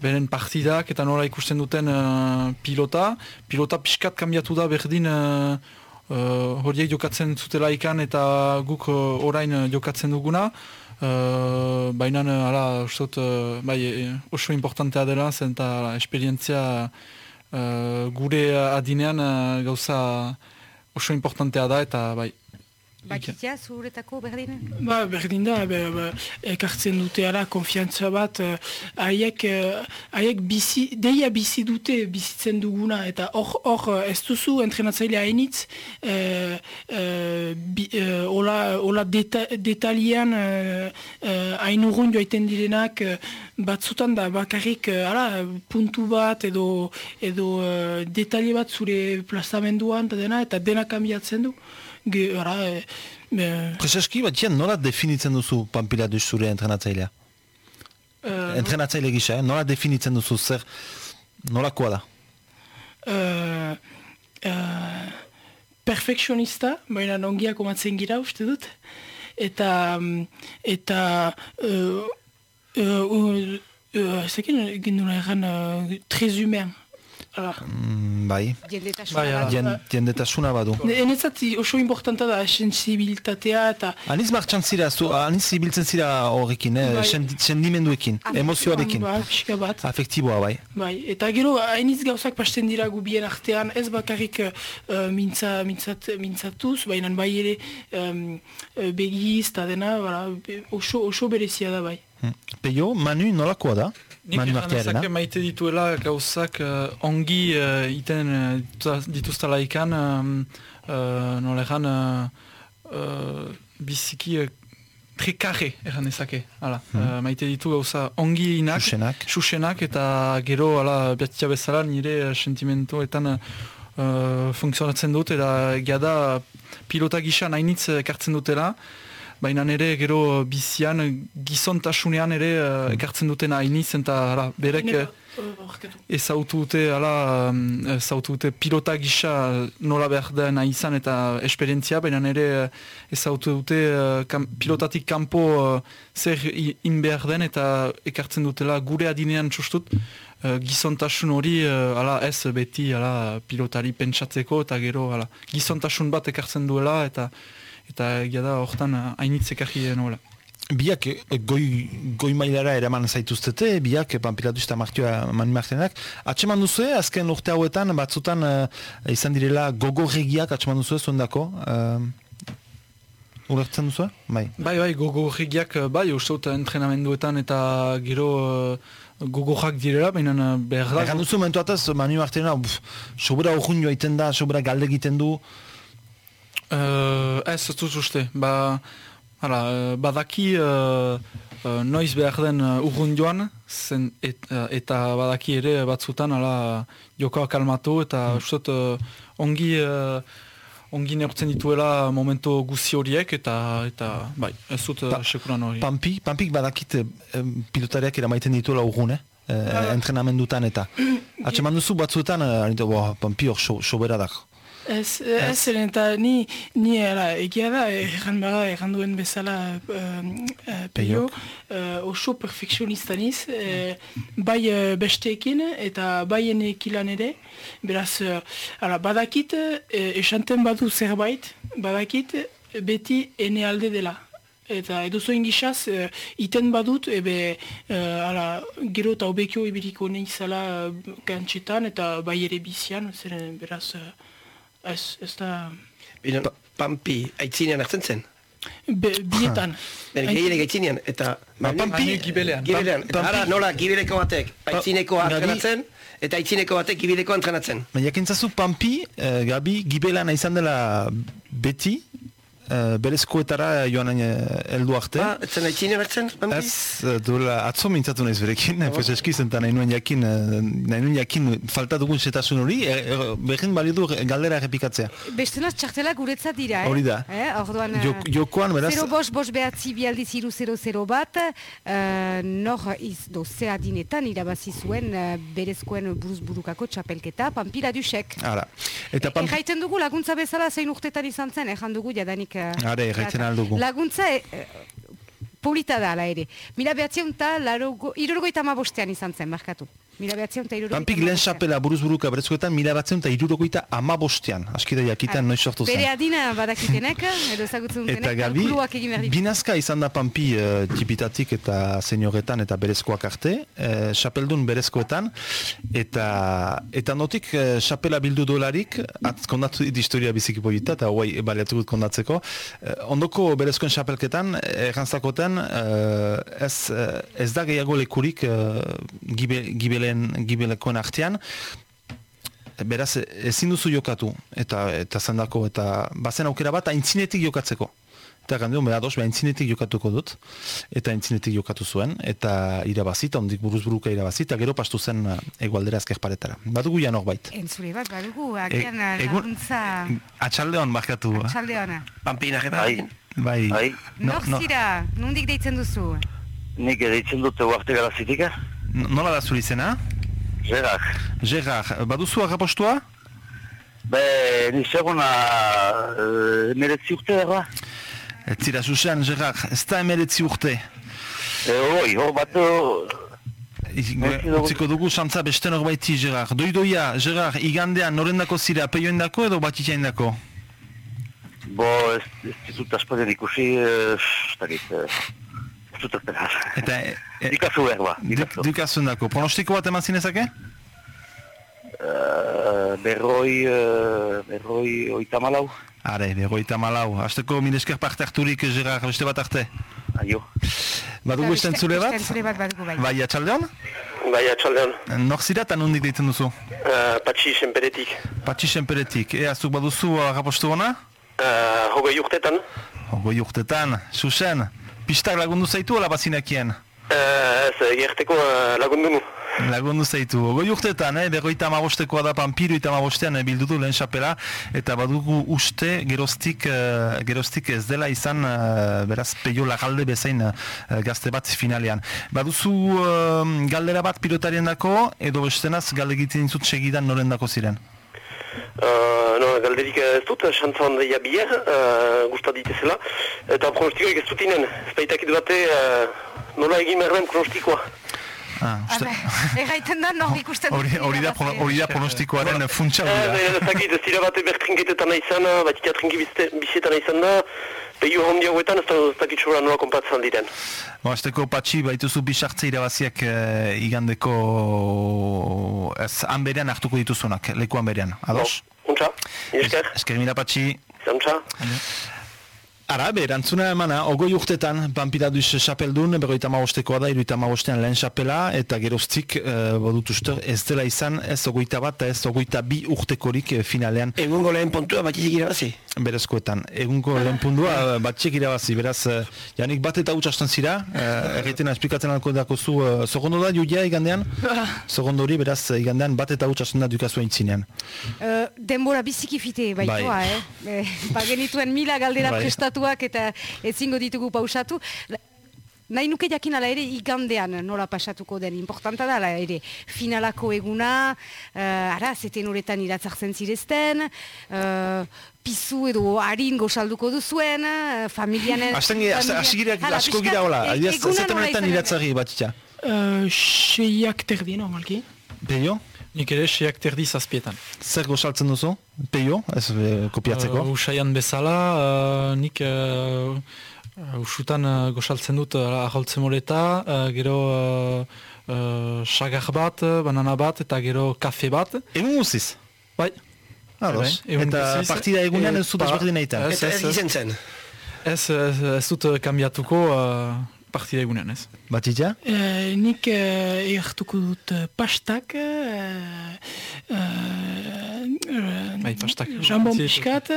beren partidak eta nola ikusten duten eh, pilota. Pilota pixkat kambiatu da berdin uh, horiek jokatzen zutela ikan eta guk eh, orain eh, jokatzen duguna. Uh, Baina, uh, ala, uste dut, eh, bai, eh, oso importantea dela zen eta ala, esperientzia Uh, gure adinean uh, gauza oso importantea da eta bai. Batitia zuretako berdin? Ba, berdin da, be, be, ekartzen dute ara, konfiantza bat, eh, haiek eh, haiek bizi, deia bizi dute bizitzen duguna, eta hor, hor eh, ez duzu entrenatzaile hainitz, eh, eh, bi, eh, hola, hola deta, detalian hain urrun joaiten direnak, eh, batzutan da bakarrik ara, puntu bat edo, edo eh, detaile bat zure plazamenduan eta dena, eta dena kambiatzen du. Ge, ara, eh, eh, Prezeski, batxian nola definitzen duzu Pampiladus zure entrenatzailea? eh, Entrenatzaile gisa, eh? nola definitzen duzu zer, nolakoa da? uh, uh, perfekzionista, baina ongiak omatzen gira uste dut. Eta, eta, uh, uh, uh, uh, zekin egin duna egan, uh, trez humen. Mm, bai, Jendetasuna Bai, badu. Enetzat oso importanta da sensibilitatea eta Aniz martxan zira, zu, aniz ibiltzen zira horrekin, eh, Bai. sendi- sendimenduekin, emozioarekin. Ba. Afektiboa bai. Bai, eta gero hainitz gauzak pasten dira gu bien artean, ez bakarrik uh, mintza, mintzat, mintzatuz, baina bai ere um, uh, begiz eta dena, oso, oso berezia da bai. Hm. Peio, Manu nolakoa da? Nik Manu artearena? dezake maite dituela gauzak eh, ongi uh, iten uh, dituzta- dituztela ikan, um, uh, nola egan, uh, uh, biziki uh, trekarre egan dezake. Hala, eh, maite ditu gauza ongi inak, Xuxenak. xuxenak, eta gero, ala, betia bezala nire uh, sentimentuetan uh, funtzionatzen dut, eta egia da pilota gisa nainitz ekartzen dutela, baina nire gero bizian gizontasunean ere uh, ekartzen dutena hainiz, eta berek eh, Uh, ezautu dute, hala, um, ezautu dute pilota gisa nola behar dena izan eta esperientzia, baina nire eh, ezautu dute kam, pilotatik kanpo eh, zer in behar den eta ekartzen dutela gure adinean txustut, eh, gizontasun hori, hala, ez beti hala, pilotari pentsatzeko eta gero hala, gizontasun bat ekartzen duela eta eta egia da hortan eh, hainitz ekarri nola. Biak eh, goi, goi mailara eraman zaituztete, biak Pampilatu eta Martioa Manu Martenak. Atseman duzu, azken urte hauetan, batzutan eh, izan direla gogorregiak atseman duzu, zuen dako? Uh, Ulertzen duzu? Bai. Bai, bai, gogo horregiak, bai, uste entrenamenduetan eta gero uh, gogorrak direla, baina uh, behar da. Egan duzu momentu ataz, Manu Martena, sobera urrun joa da, sobera galde egiten du, Uh, ez, ez uste. Ba, hala, uh, badaki uh, uh, noiz behar den uh, urrun joan, zen, et, uh, eta badaki ere batzutan hala, jokoa kalmatu, eta mm. uh, ongi... Uh, ongi neurtzen dituela momento guzi horiek eta eta bai, ez dut Pa- uh, sekuran hori. Pampi, Pampik badakit eh, pilotariak eramaiten dituela urrun, eh? eh, entrenamendutan eta. Atseman duzu batzuetan, eh, boa, Pampi hor so, sobera. Ez, ez, zeren eta ni, ni era, egia da, erran bada, erran duen bezala um, uh, peio, uh, oso perfekzionista niz, eh, bai uh, besteekin eta bai enekilan ere, beraz, uh, ala, badakit, uh, esanten badu zerbait, badakit, beti ene alde dela. Eta edozoin gisaz, uh, iten badut, ebe, uh, ala, gero eta obekio ibiriko neizala uh, gantxetan, eta bai ere bizian, zeren beraz, uh, ez, ez da, Bina, Pampi, aitzinean hartzen zen. be, bietan. Bere gehianek aitzinean, eta... Pampi- Manu gibelean. Gibelean, eta Pampi- ara nola gibeleko batek aitzineko entrenatzen, eta aitzineko batek gibeleko entrenatzen. Baina jakintzazu Pampi, eh, Gabi, gibelana izan dela beti, eh, berezkoetara joan eh, heldu arte. Ba, etzen aitzinean hartzen, Pampi? Ez, eh, duela, atzo mintzatu naiz berekin, oh. pues eski zenta nahi nuen jakin, nahi nuen jakin falta dugun setasun hori, e, e, behin balidu galdera errepikatzea. Bestenaz txartela guretzat dira, eh? Hori da. Eh? Orduan, Jo, jokoan, beraz, 0 bos, bos behatzi bialdiz iru 0 bat, uh, nor iz doze adinetan irabazi zuen uh, berezkoen buruz burukako txapelketa, Pampira Dusek. ara. Eta Pampi, Erraiten dugu laguntza bezala zein urtetan izan zen, erran dugu jadanik... Uh, Are, erraiten ahal dugu. Laguntza e, e, polita da, ere. Mila behatzion eta irurgoita bostean izan zen, markatu. Mila eta Pampik lehen xapela buruz buruka berezkoetan, mila batzen eta irurogoita ama. Askida jakitan noiz sortu zen. Bere adina badakitenek, edo ezagutzen Eta Gabi, binazka izan da Pampi uh, tipitatik eta senioretan eta berezkoak arte, uh, xapeldun berezkoetan, eta eta notik uh, xapela bildu dolarik, atz kondatu dit historia biziki polita, eta guai baliatu dut kondatzeko, uh, ondoko berezkoen xapelketan, errantzakoten, uh, ez, uh, ez da gehiago lekurik uh, gibe, gibelen, gibelekoen artean, beraz ezin duzu jokatu eta eta zendako eta bazen aukera bat aintzinetik jokatzeko. Eta gandu, beha dos, beha aintzinetik jokatuko dut, eta aintzinetik jokatu zuen, eta irabazi, eta ondik buruz buruka irabazi, eta gero pastu zen uh, egualdera azkerparetara. Badugu ja norbait. Entzule bat, badugu, E- agian egun- laguntza Atxaldeon markatu. eh? txalde ona. Pampi nahi Bai, Bai. bai, No, no, nondik deitzen duzu? nik deitzen dute uarte galazitik, eh? no- nola da zuri izena? Zerak. Gerard, baduzu agapostua? Be, ni seguna uh, meretzi urte, erra? Ez zira, Susan, Gerard, ez da emeretzi urte. E, oi, ho, bat, I- Merci, Utziko dugu santza beste norbaiti, Gerard. Doidoia, Gerard, igandean norendako zira peioendako edo batitxaindako? Bo, ez, ez dizut aspaldian ikusi, eh, ez dakit, eh, ez dut. Eta e, e, Dikazu behar ba, dikazu. dukazundako. Pronostiko bat eman zinezake? Eh, berroi, eh, berroi oita malau, Are, berroita malau. Azteko minesker parte harturik, Gerard, beste bat arte. aio. Badugu Beste- estentzule bat? estentzule bat badugu bai. Bai, atxaldeon? Bai, atxaldean, Nor zira eta nondik deitzen duzu? uh, patxi senperetik. Patxi senperetik. Ea, zuk baduzu agapostu gona? Uh, hogei urtetan, Goi urtetan, susen. Pistak lagundu zaitu ala bazinakien? Uh, ez, gerteko uh, lagundu nu. Lagundu zaitu. Goi urtetan, eh, berroita amabostekoa da Pampiro eta amabostean eh, bildu du lehen xapela, eta badugu uste geroztik, eh, geroztik ez dela izan, eh, beraz, peio lagalde bezain eh, gazte bat finalean. Baduzu eh, galdera bat pilotarien dako, edo bestenaz galde egiten zut segidan noren dako ziren. Uh, no, galderik ez dut, xantza handia bier, uh, guztat ditezela. Eta pronostikoik ez dut inen, ez baitakit bate, uh, nola egin behar den pronostikoa. Ah, uste, Erraiten da, nor ikusten hori, hori da, hori da pronostikoaren funtsa Eh, ez dakit, ez dira bate bertrinketetan izan, batika trinki bizetan izan da, peio handi hauetan ez da- ez dakit sobra nola konpatzen diren. Bo, azteko patxi baituzu bisartze irabaziak eh, igandeko ez hanberean hartuko dituzunak, leku hanberean, ados? Untxa, esker, Esker mila patxi. zantxa. Ara, be, erantzuna emana, ogoi urtetan, Pampiradus xapeldun, berroita magostekoa da, iruita magostean lehen xapela, eta geroztik, uh, bodut uste, ez dela izan, ez ogoita bat, eta ez ogoita bi urtekorik eh, finalean Egungo lehen puntua batizik irabazi. berezkoetan. Egunko lehen pundua, batxek irabazi, beraz, uh, janik bat eta utxastan zira, uh, erretena esplikatzen alko dako zu, uh, zogondo da, judia igandean? Zogondo hori, beraz, eh, igandean bat eta utxastan da dukazu aintzinean. Eh, denbora biziki fite baitoa, Bai. eh? eh? Bagenituen mila galdera Bai. Prestatuak eta ezingo ditugu pausatu. Nahi nuke jakin ala ere igandean nola pasatuko den, importanta da ala ere finalako eguna, uh, ara, zeten horretan iratzartzen zirezten, uh, pizu edo harin gozalduko duzuen, uh, familianen... Hala, asko gira hola, e- izanen den. iratzari batxita. Uh, seiak terdi, normalki. Peio, Nik ere seiak terdi zazpietan. zer gozaltzen duzu? Peio, ez eh, kopiatzeko? Uh, usaian bezala, uh, nik uh, uh, usutan uh, gosaltzen dut uh, aholtzen moleta, uh, gero uh, uh, sagar bat, uh, banana bat, eta gero kafe bat. Egun guziz? Bai. Ados. Egun Eta guziz. partida egunean E, ez dut ezberdin egiten. ez, Eta ez, ez. Ez, ez, ez dut kambiatuko uh, partida egunean, ez. Batitza? Uh, nik uh, egertuko dut uh, pastak, uh, uh, Bai, pastak. jambon piskat,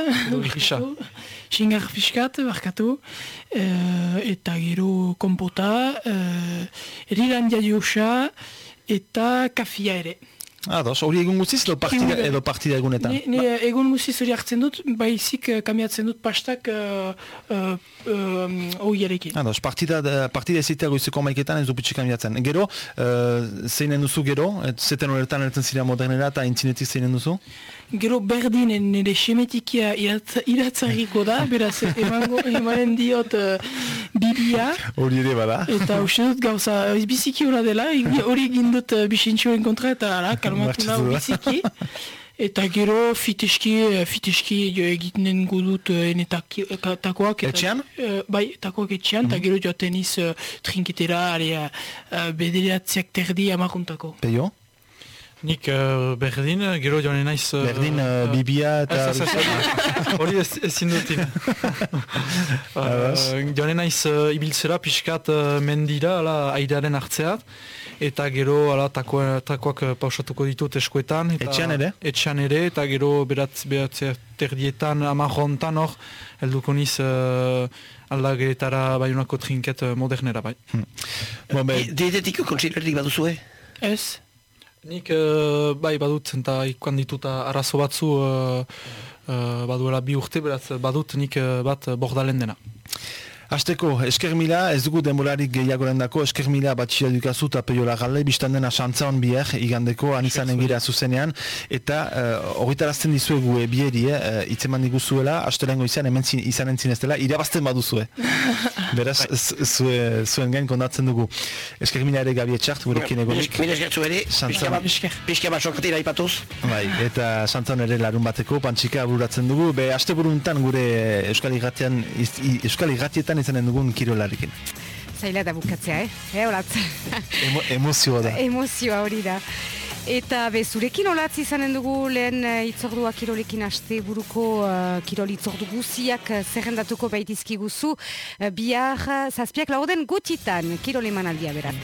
xingar piskat, barkatu, uh, eta gero kompota, uh, eriran jaiusa, eta kafia ere. Ados, hori egun guziz edo partida, edo partida egunetan? Ni, ni eh, egun guziz hori hartzen dut, baizik uh, kamiatzen dut pastak uh, uh, um, oiarekin. Ados, partida, partida ezitea goizeko maiketan ez du pitxik kamiatzen. Gero, uh, zeinen duzu gero, et, zeten horretan erten zira modernera eta intzinetik zeinen duzu? Gero berdin nire semetikia iratz, iratzarriko da, beraz emango, emanen diot uh, bibia, Hori ere bada. eta uste dut gauza uh, biziki hori dela, hori egin dut uh, bixintxoen kontra eta ara, kalmatu da. biziki. Eta gero fiteski, fiteski jo egiten dut uh, ene takoak. eta- Etxean? Uh, bai, takoak etxean, eta gero joaten iz uh, trinketera, are, uh, bederatziak terdi amakuntako. Peio? Nik uh, berdin, uh, gero joan naiz... uh, Berdin, uh, uh, bibia eta... Ez, ez, ez, hori ez, ezin dut ina. uh, joan naiz uh, ibiltzera pixkat uh, mendira, ala, airaren hartzeat, eta gero ala, tako, takoak uh, pausatuko ditut eskuetan. Eta, Etxean ere? Etxean ere, eta gero beratz, beratz terdietan, amarrontan hor, helduko niz uh, aldageretara baiunako trinket modernera bai. Bon, be, Dietetiko kontsilerik baduzue? Ez? Nik uh, bai badut eta ikuan ditut arazo batzu uh, uh, baduela bi urte beraz badut nik bat bordalen dena. Azteko, esker mila, ez dugu denborarik gehiagoren dako, esker mila batxia dukazu eta peiola galde, biztan dena xantza hon bier, igandeko anizanen gira zuzenean, eta uh, horretarazten dizuegu e, bieri, uh, itzeman diguzuela, astelengo izan, hemen zin, izanen zineztela, irabazten baduzue. Beraz, z- zue, zuen gain kondatzen dugu. Esker mila ere gabi etxart, gurekin egonik. Mire eskertzu ere, Xantza. pixka bat, Esker. sokatira ipatuz. Bai, eta santzon ere larun bateko pantxika bururatzen dugu. Be, aste buruntan gure Euskal Irratian, iz- i- Euskal Irratietan izanen dugun kirolarekin. Zaila da bukatzea, eh? Eh, olatz. Emo, emozioa da. Emozioa hori da. Eta be, zurekin olatz izanen dugu lehen uh, itzordua kirolekin aste buruko uh, kirol itzordu guziak uh, zerrendatuko baitizki guzu. Uh, bihar, uh, zazpiak lauden gutitan kirol emanaldia beran.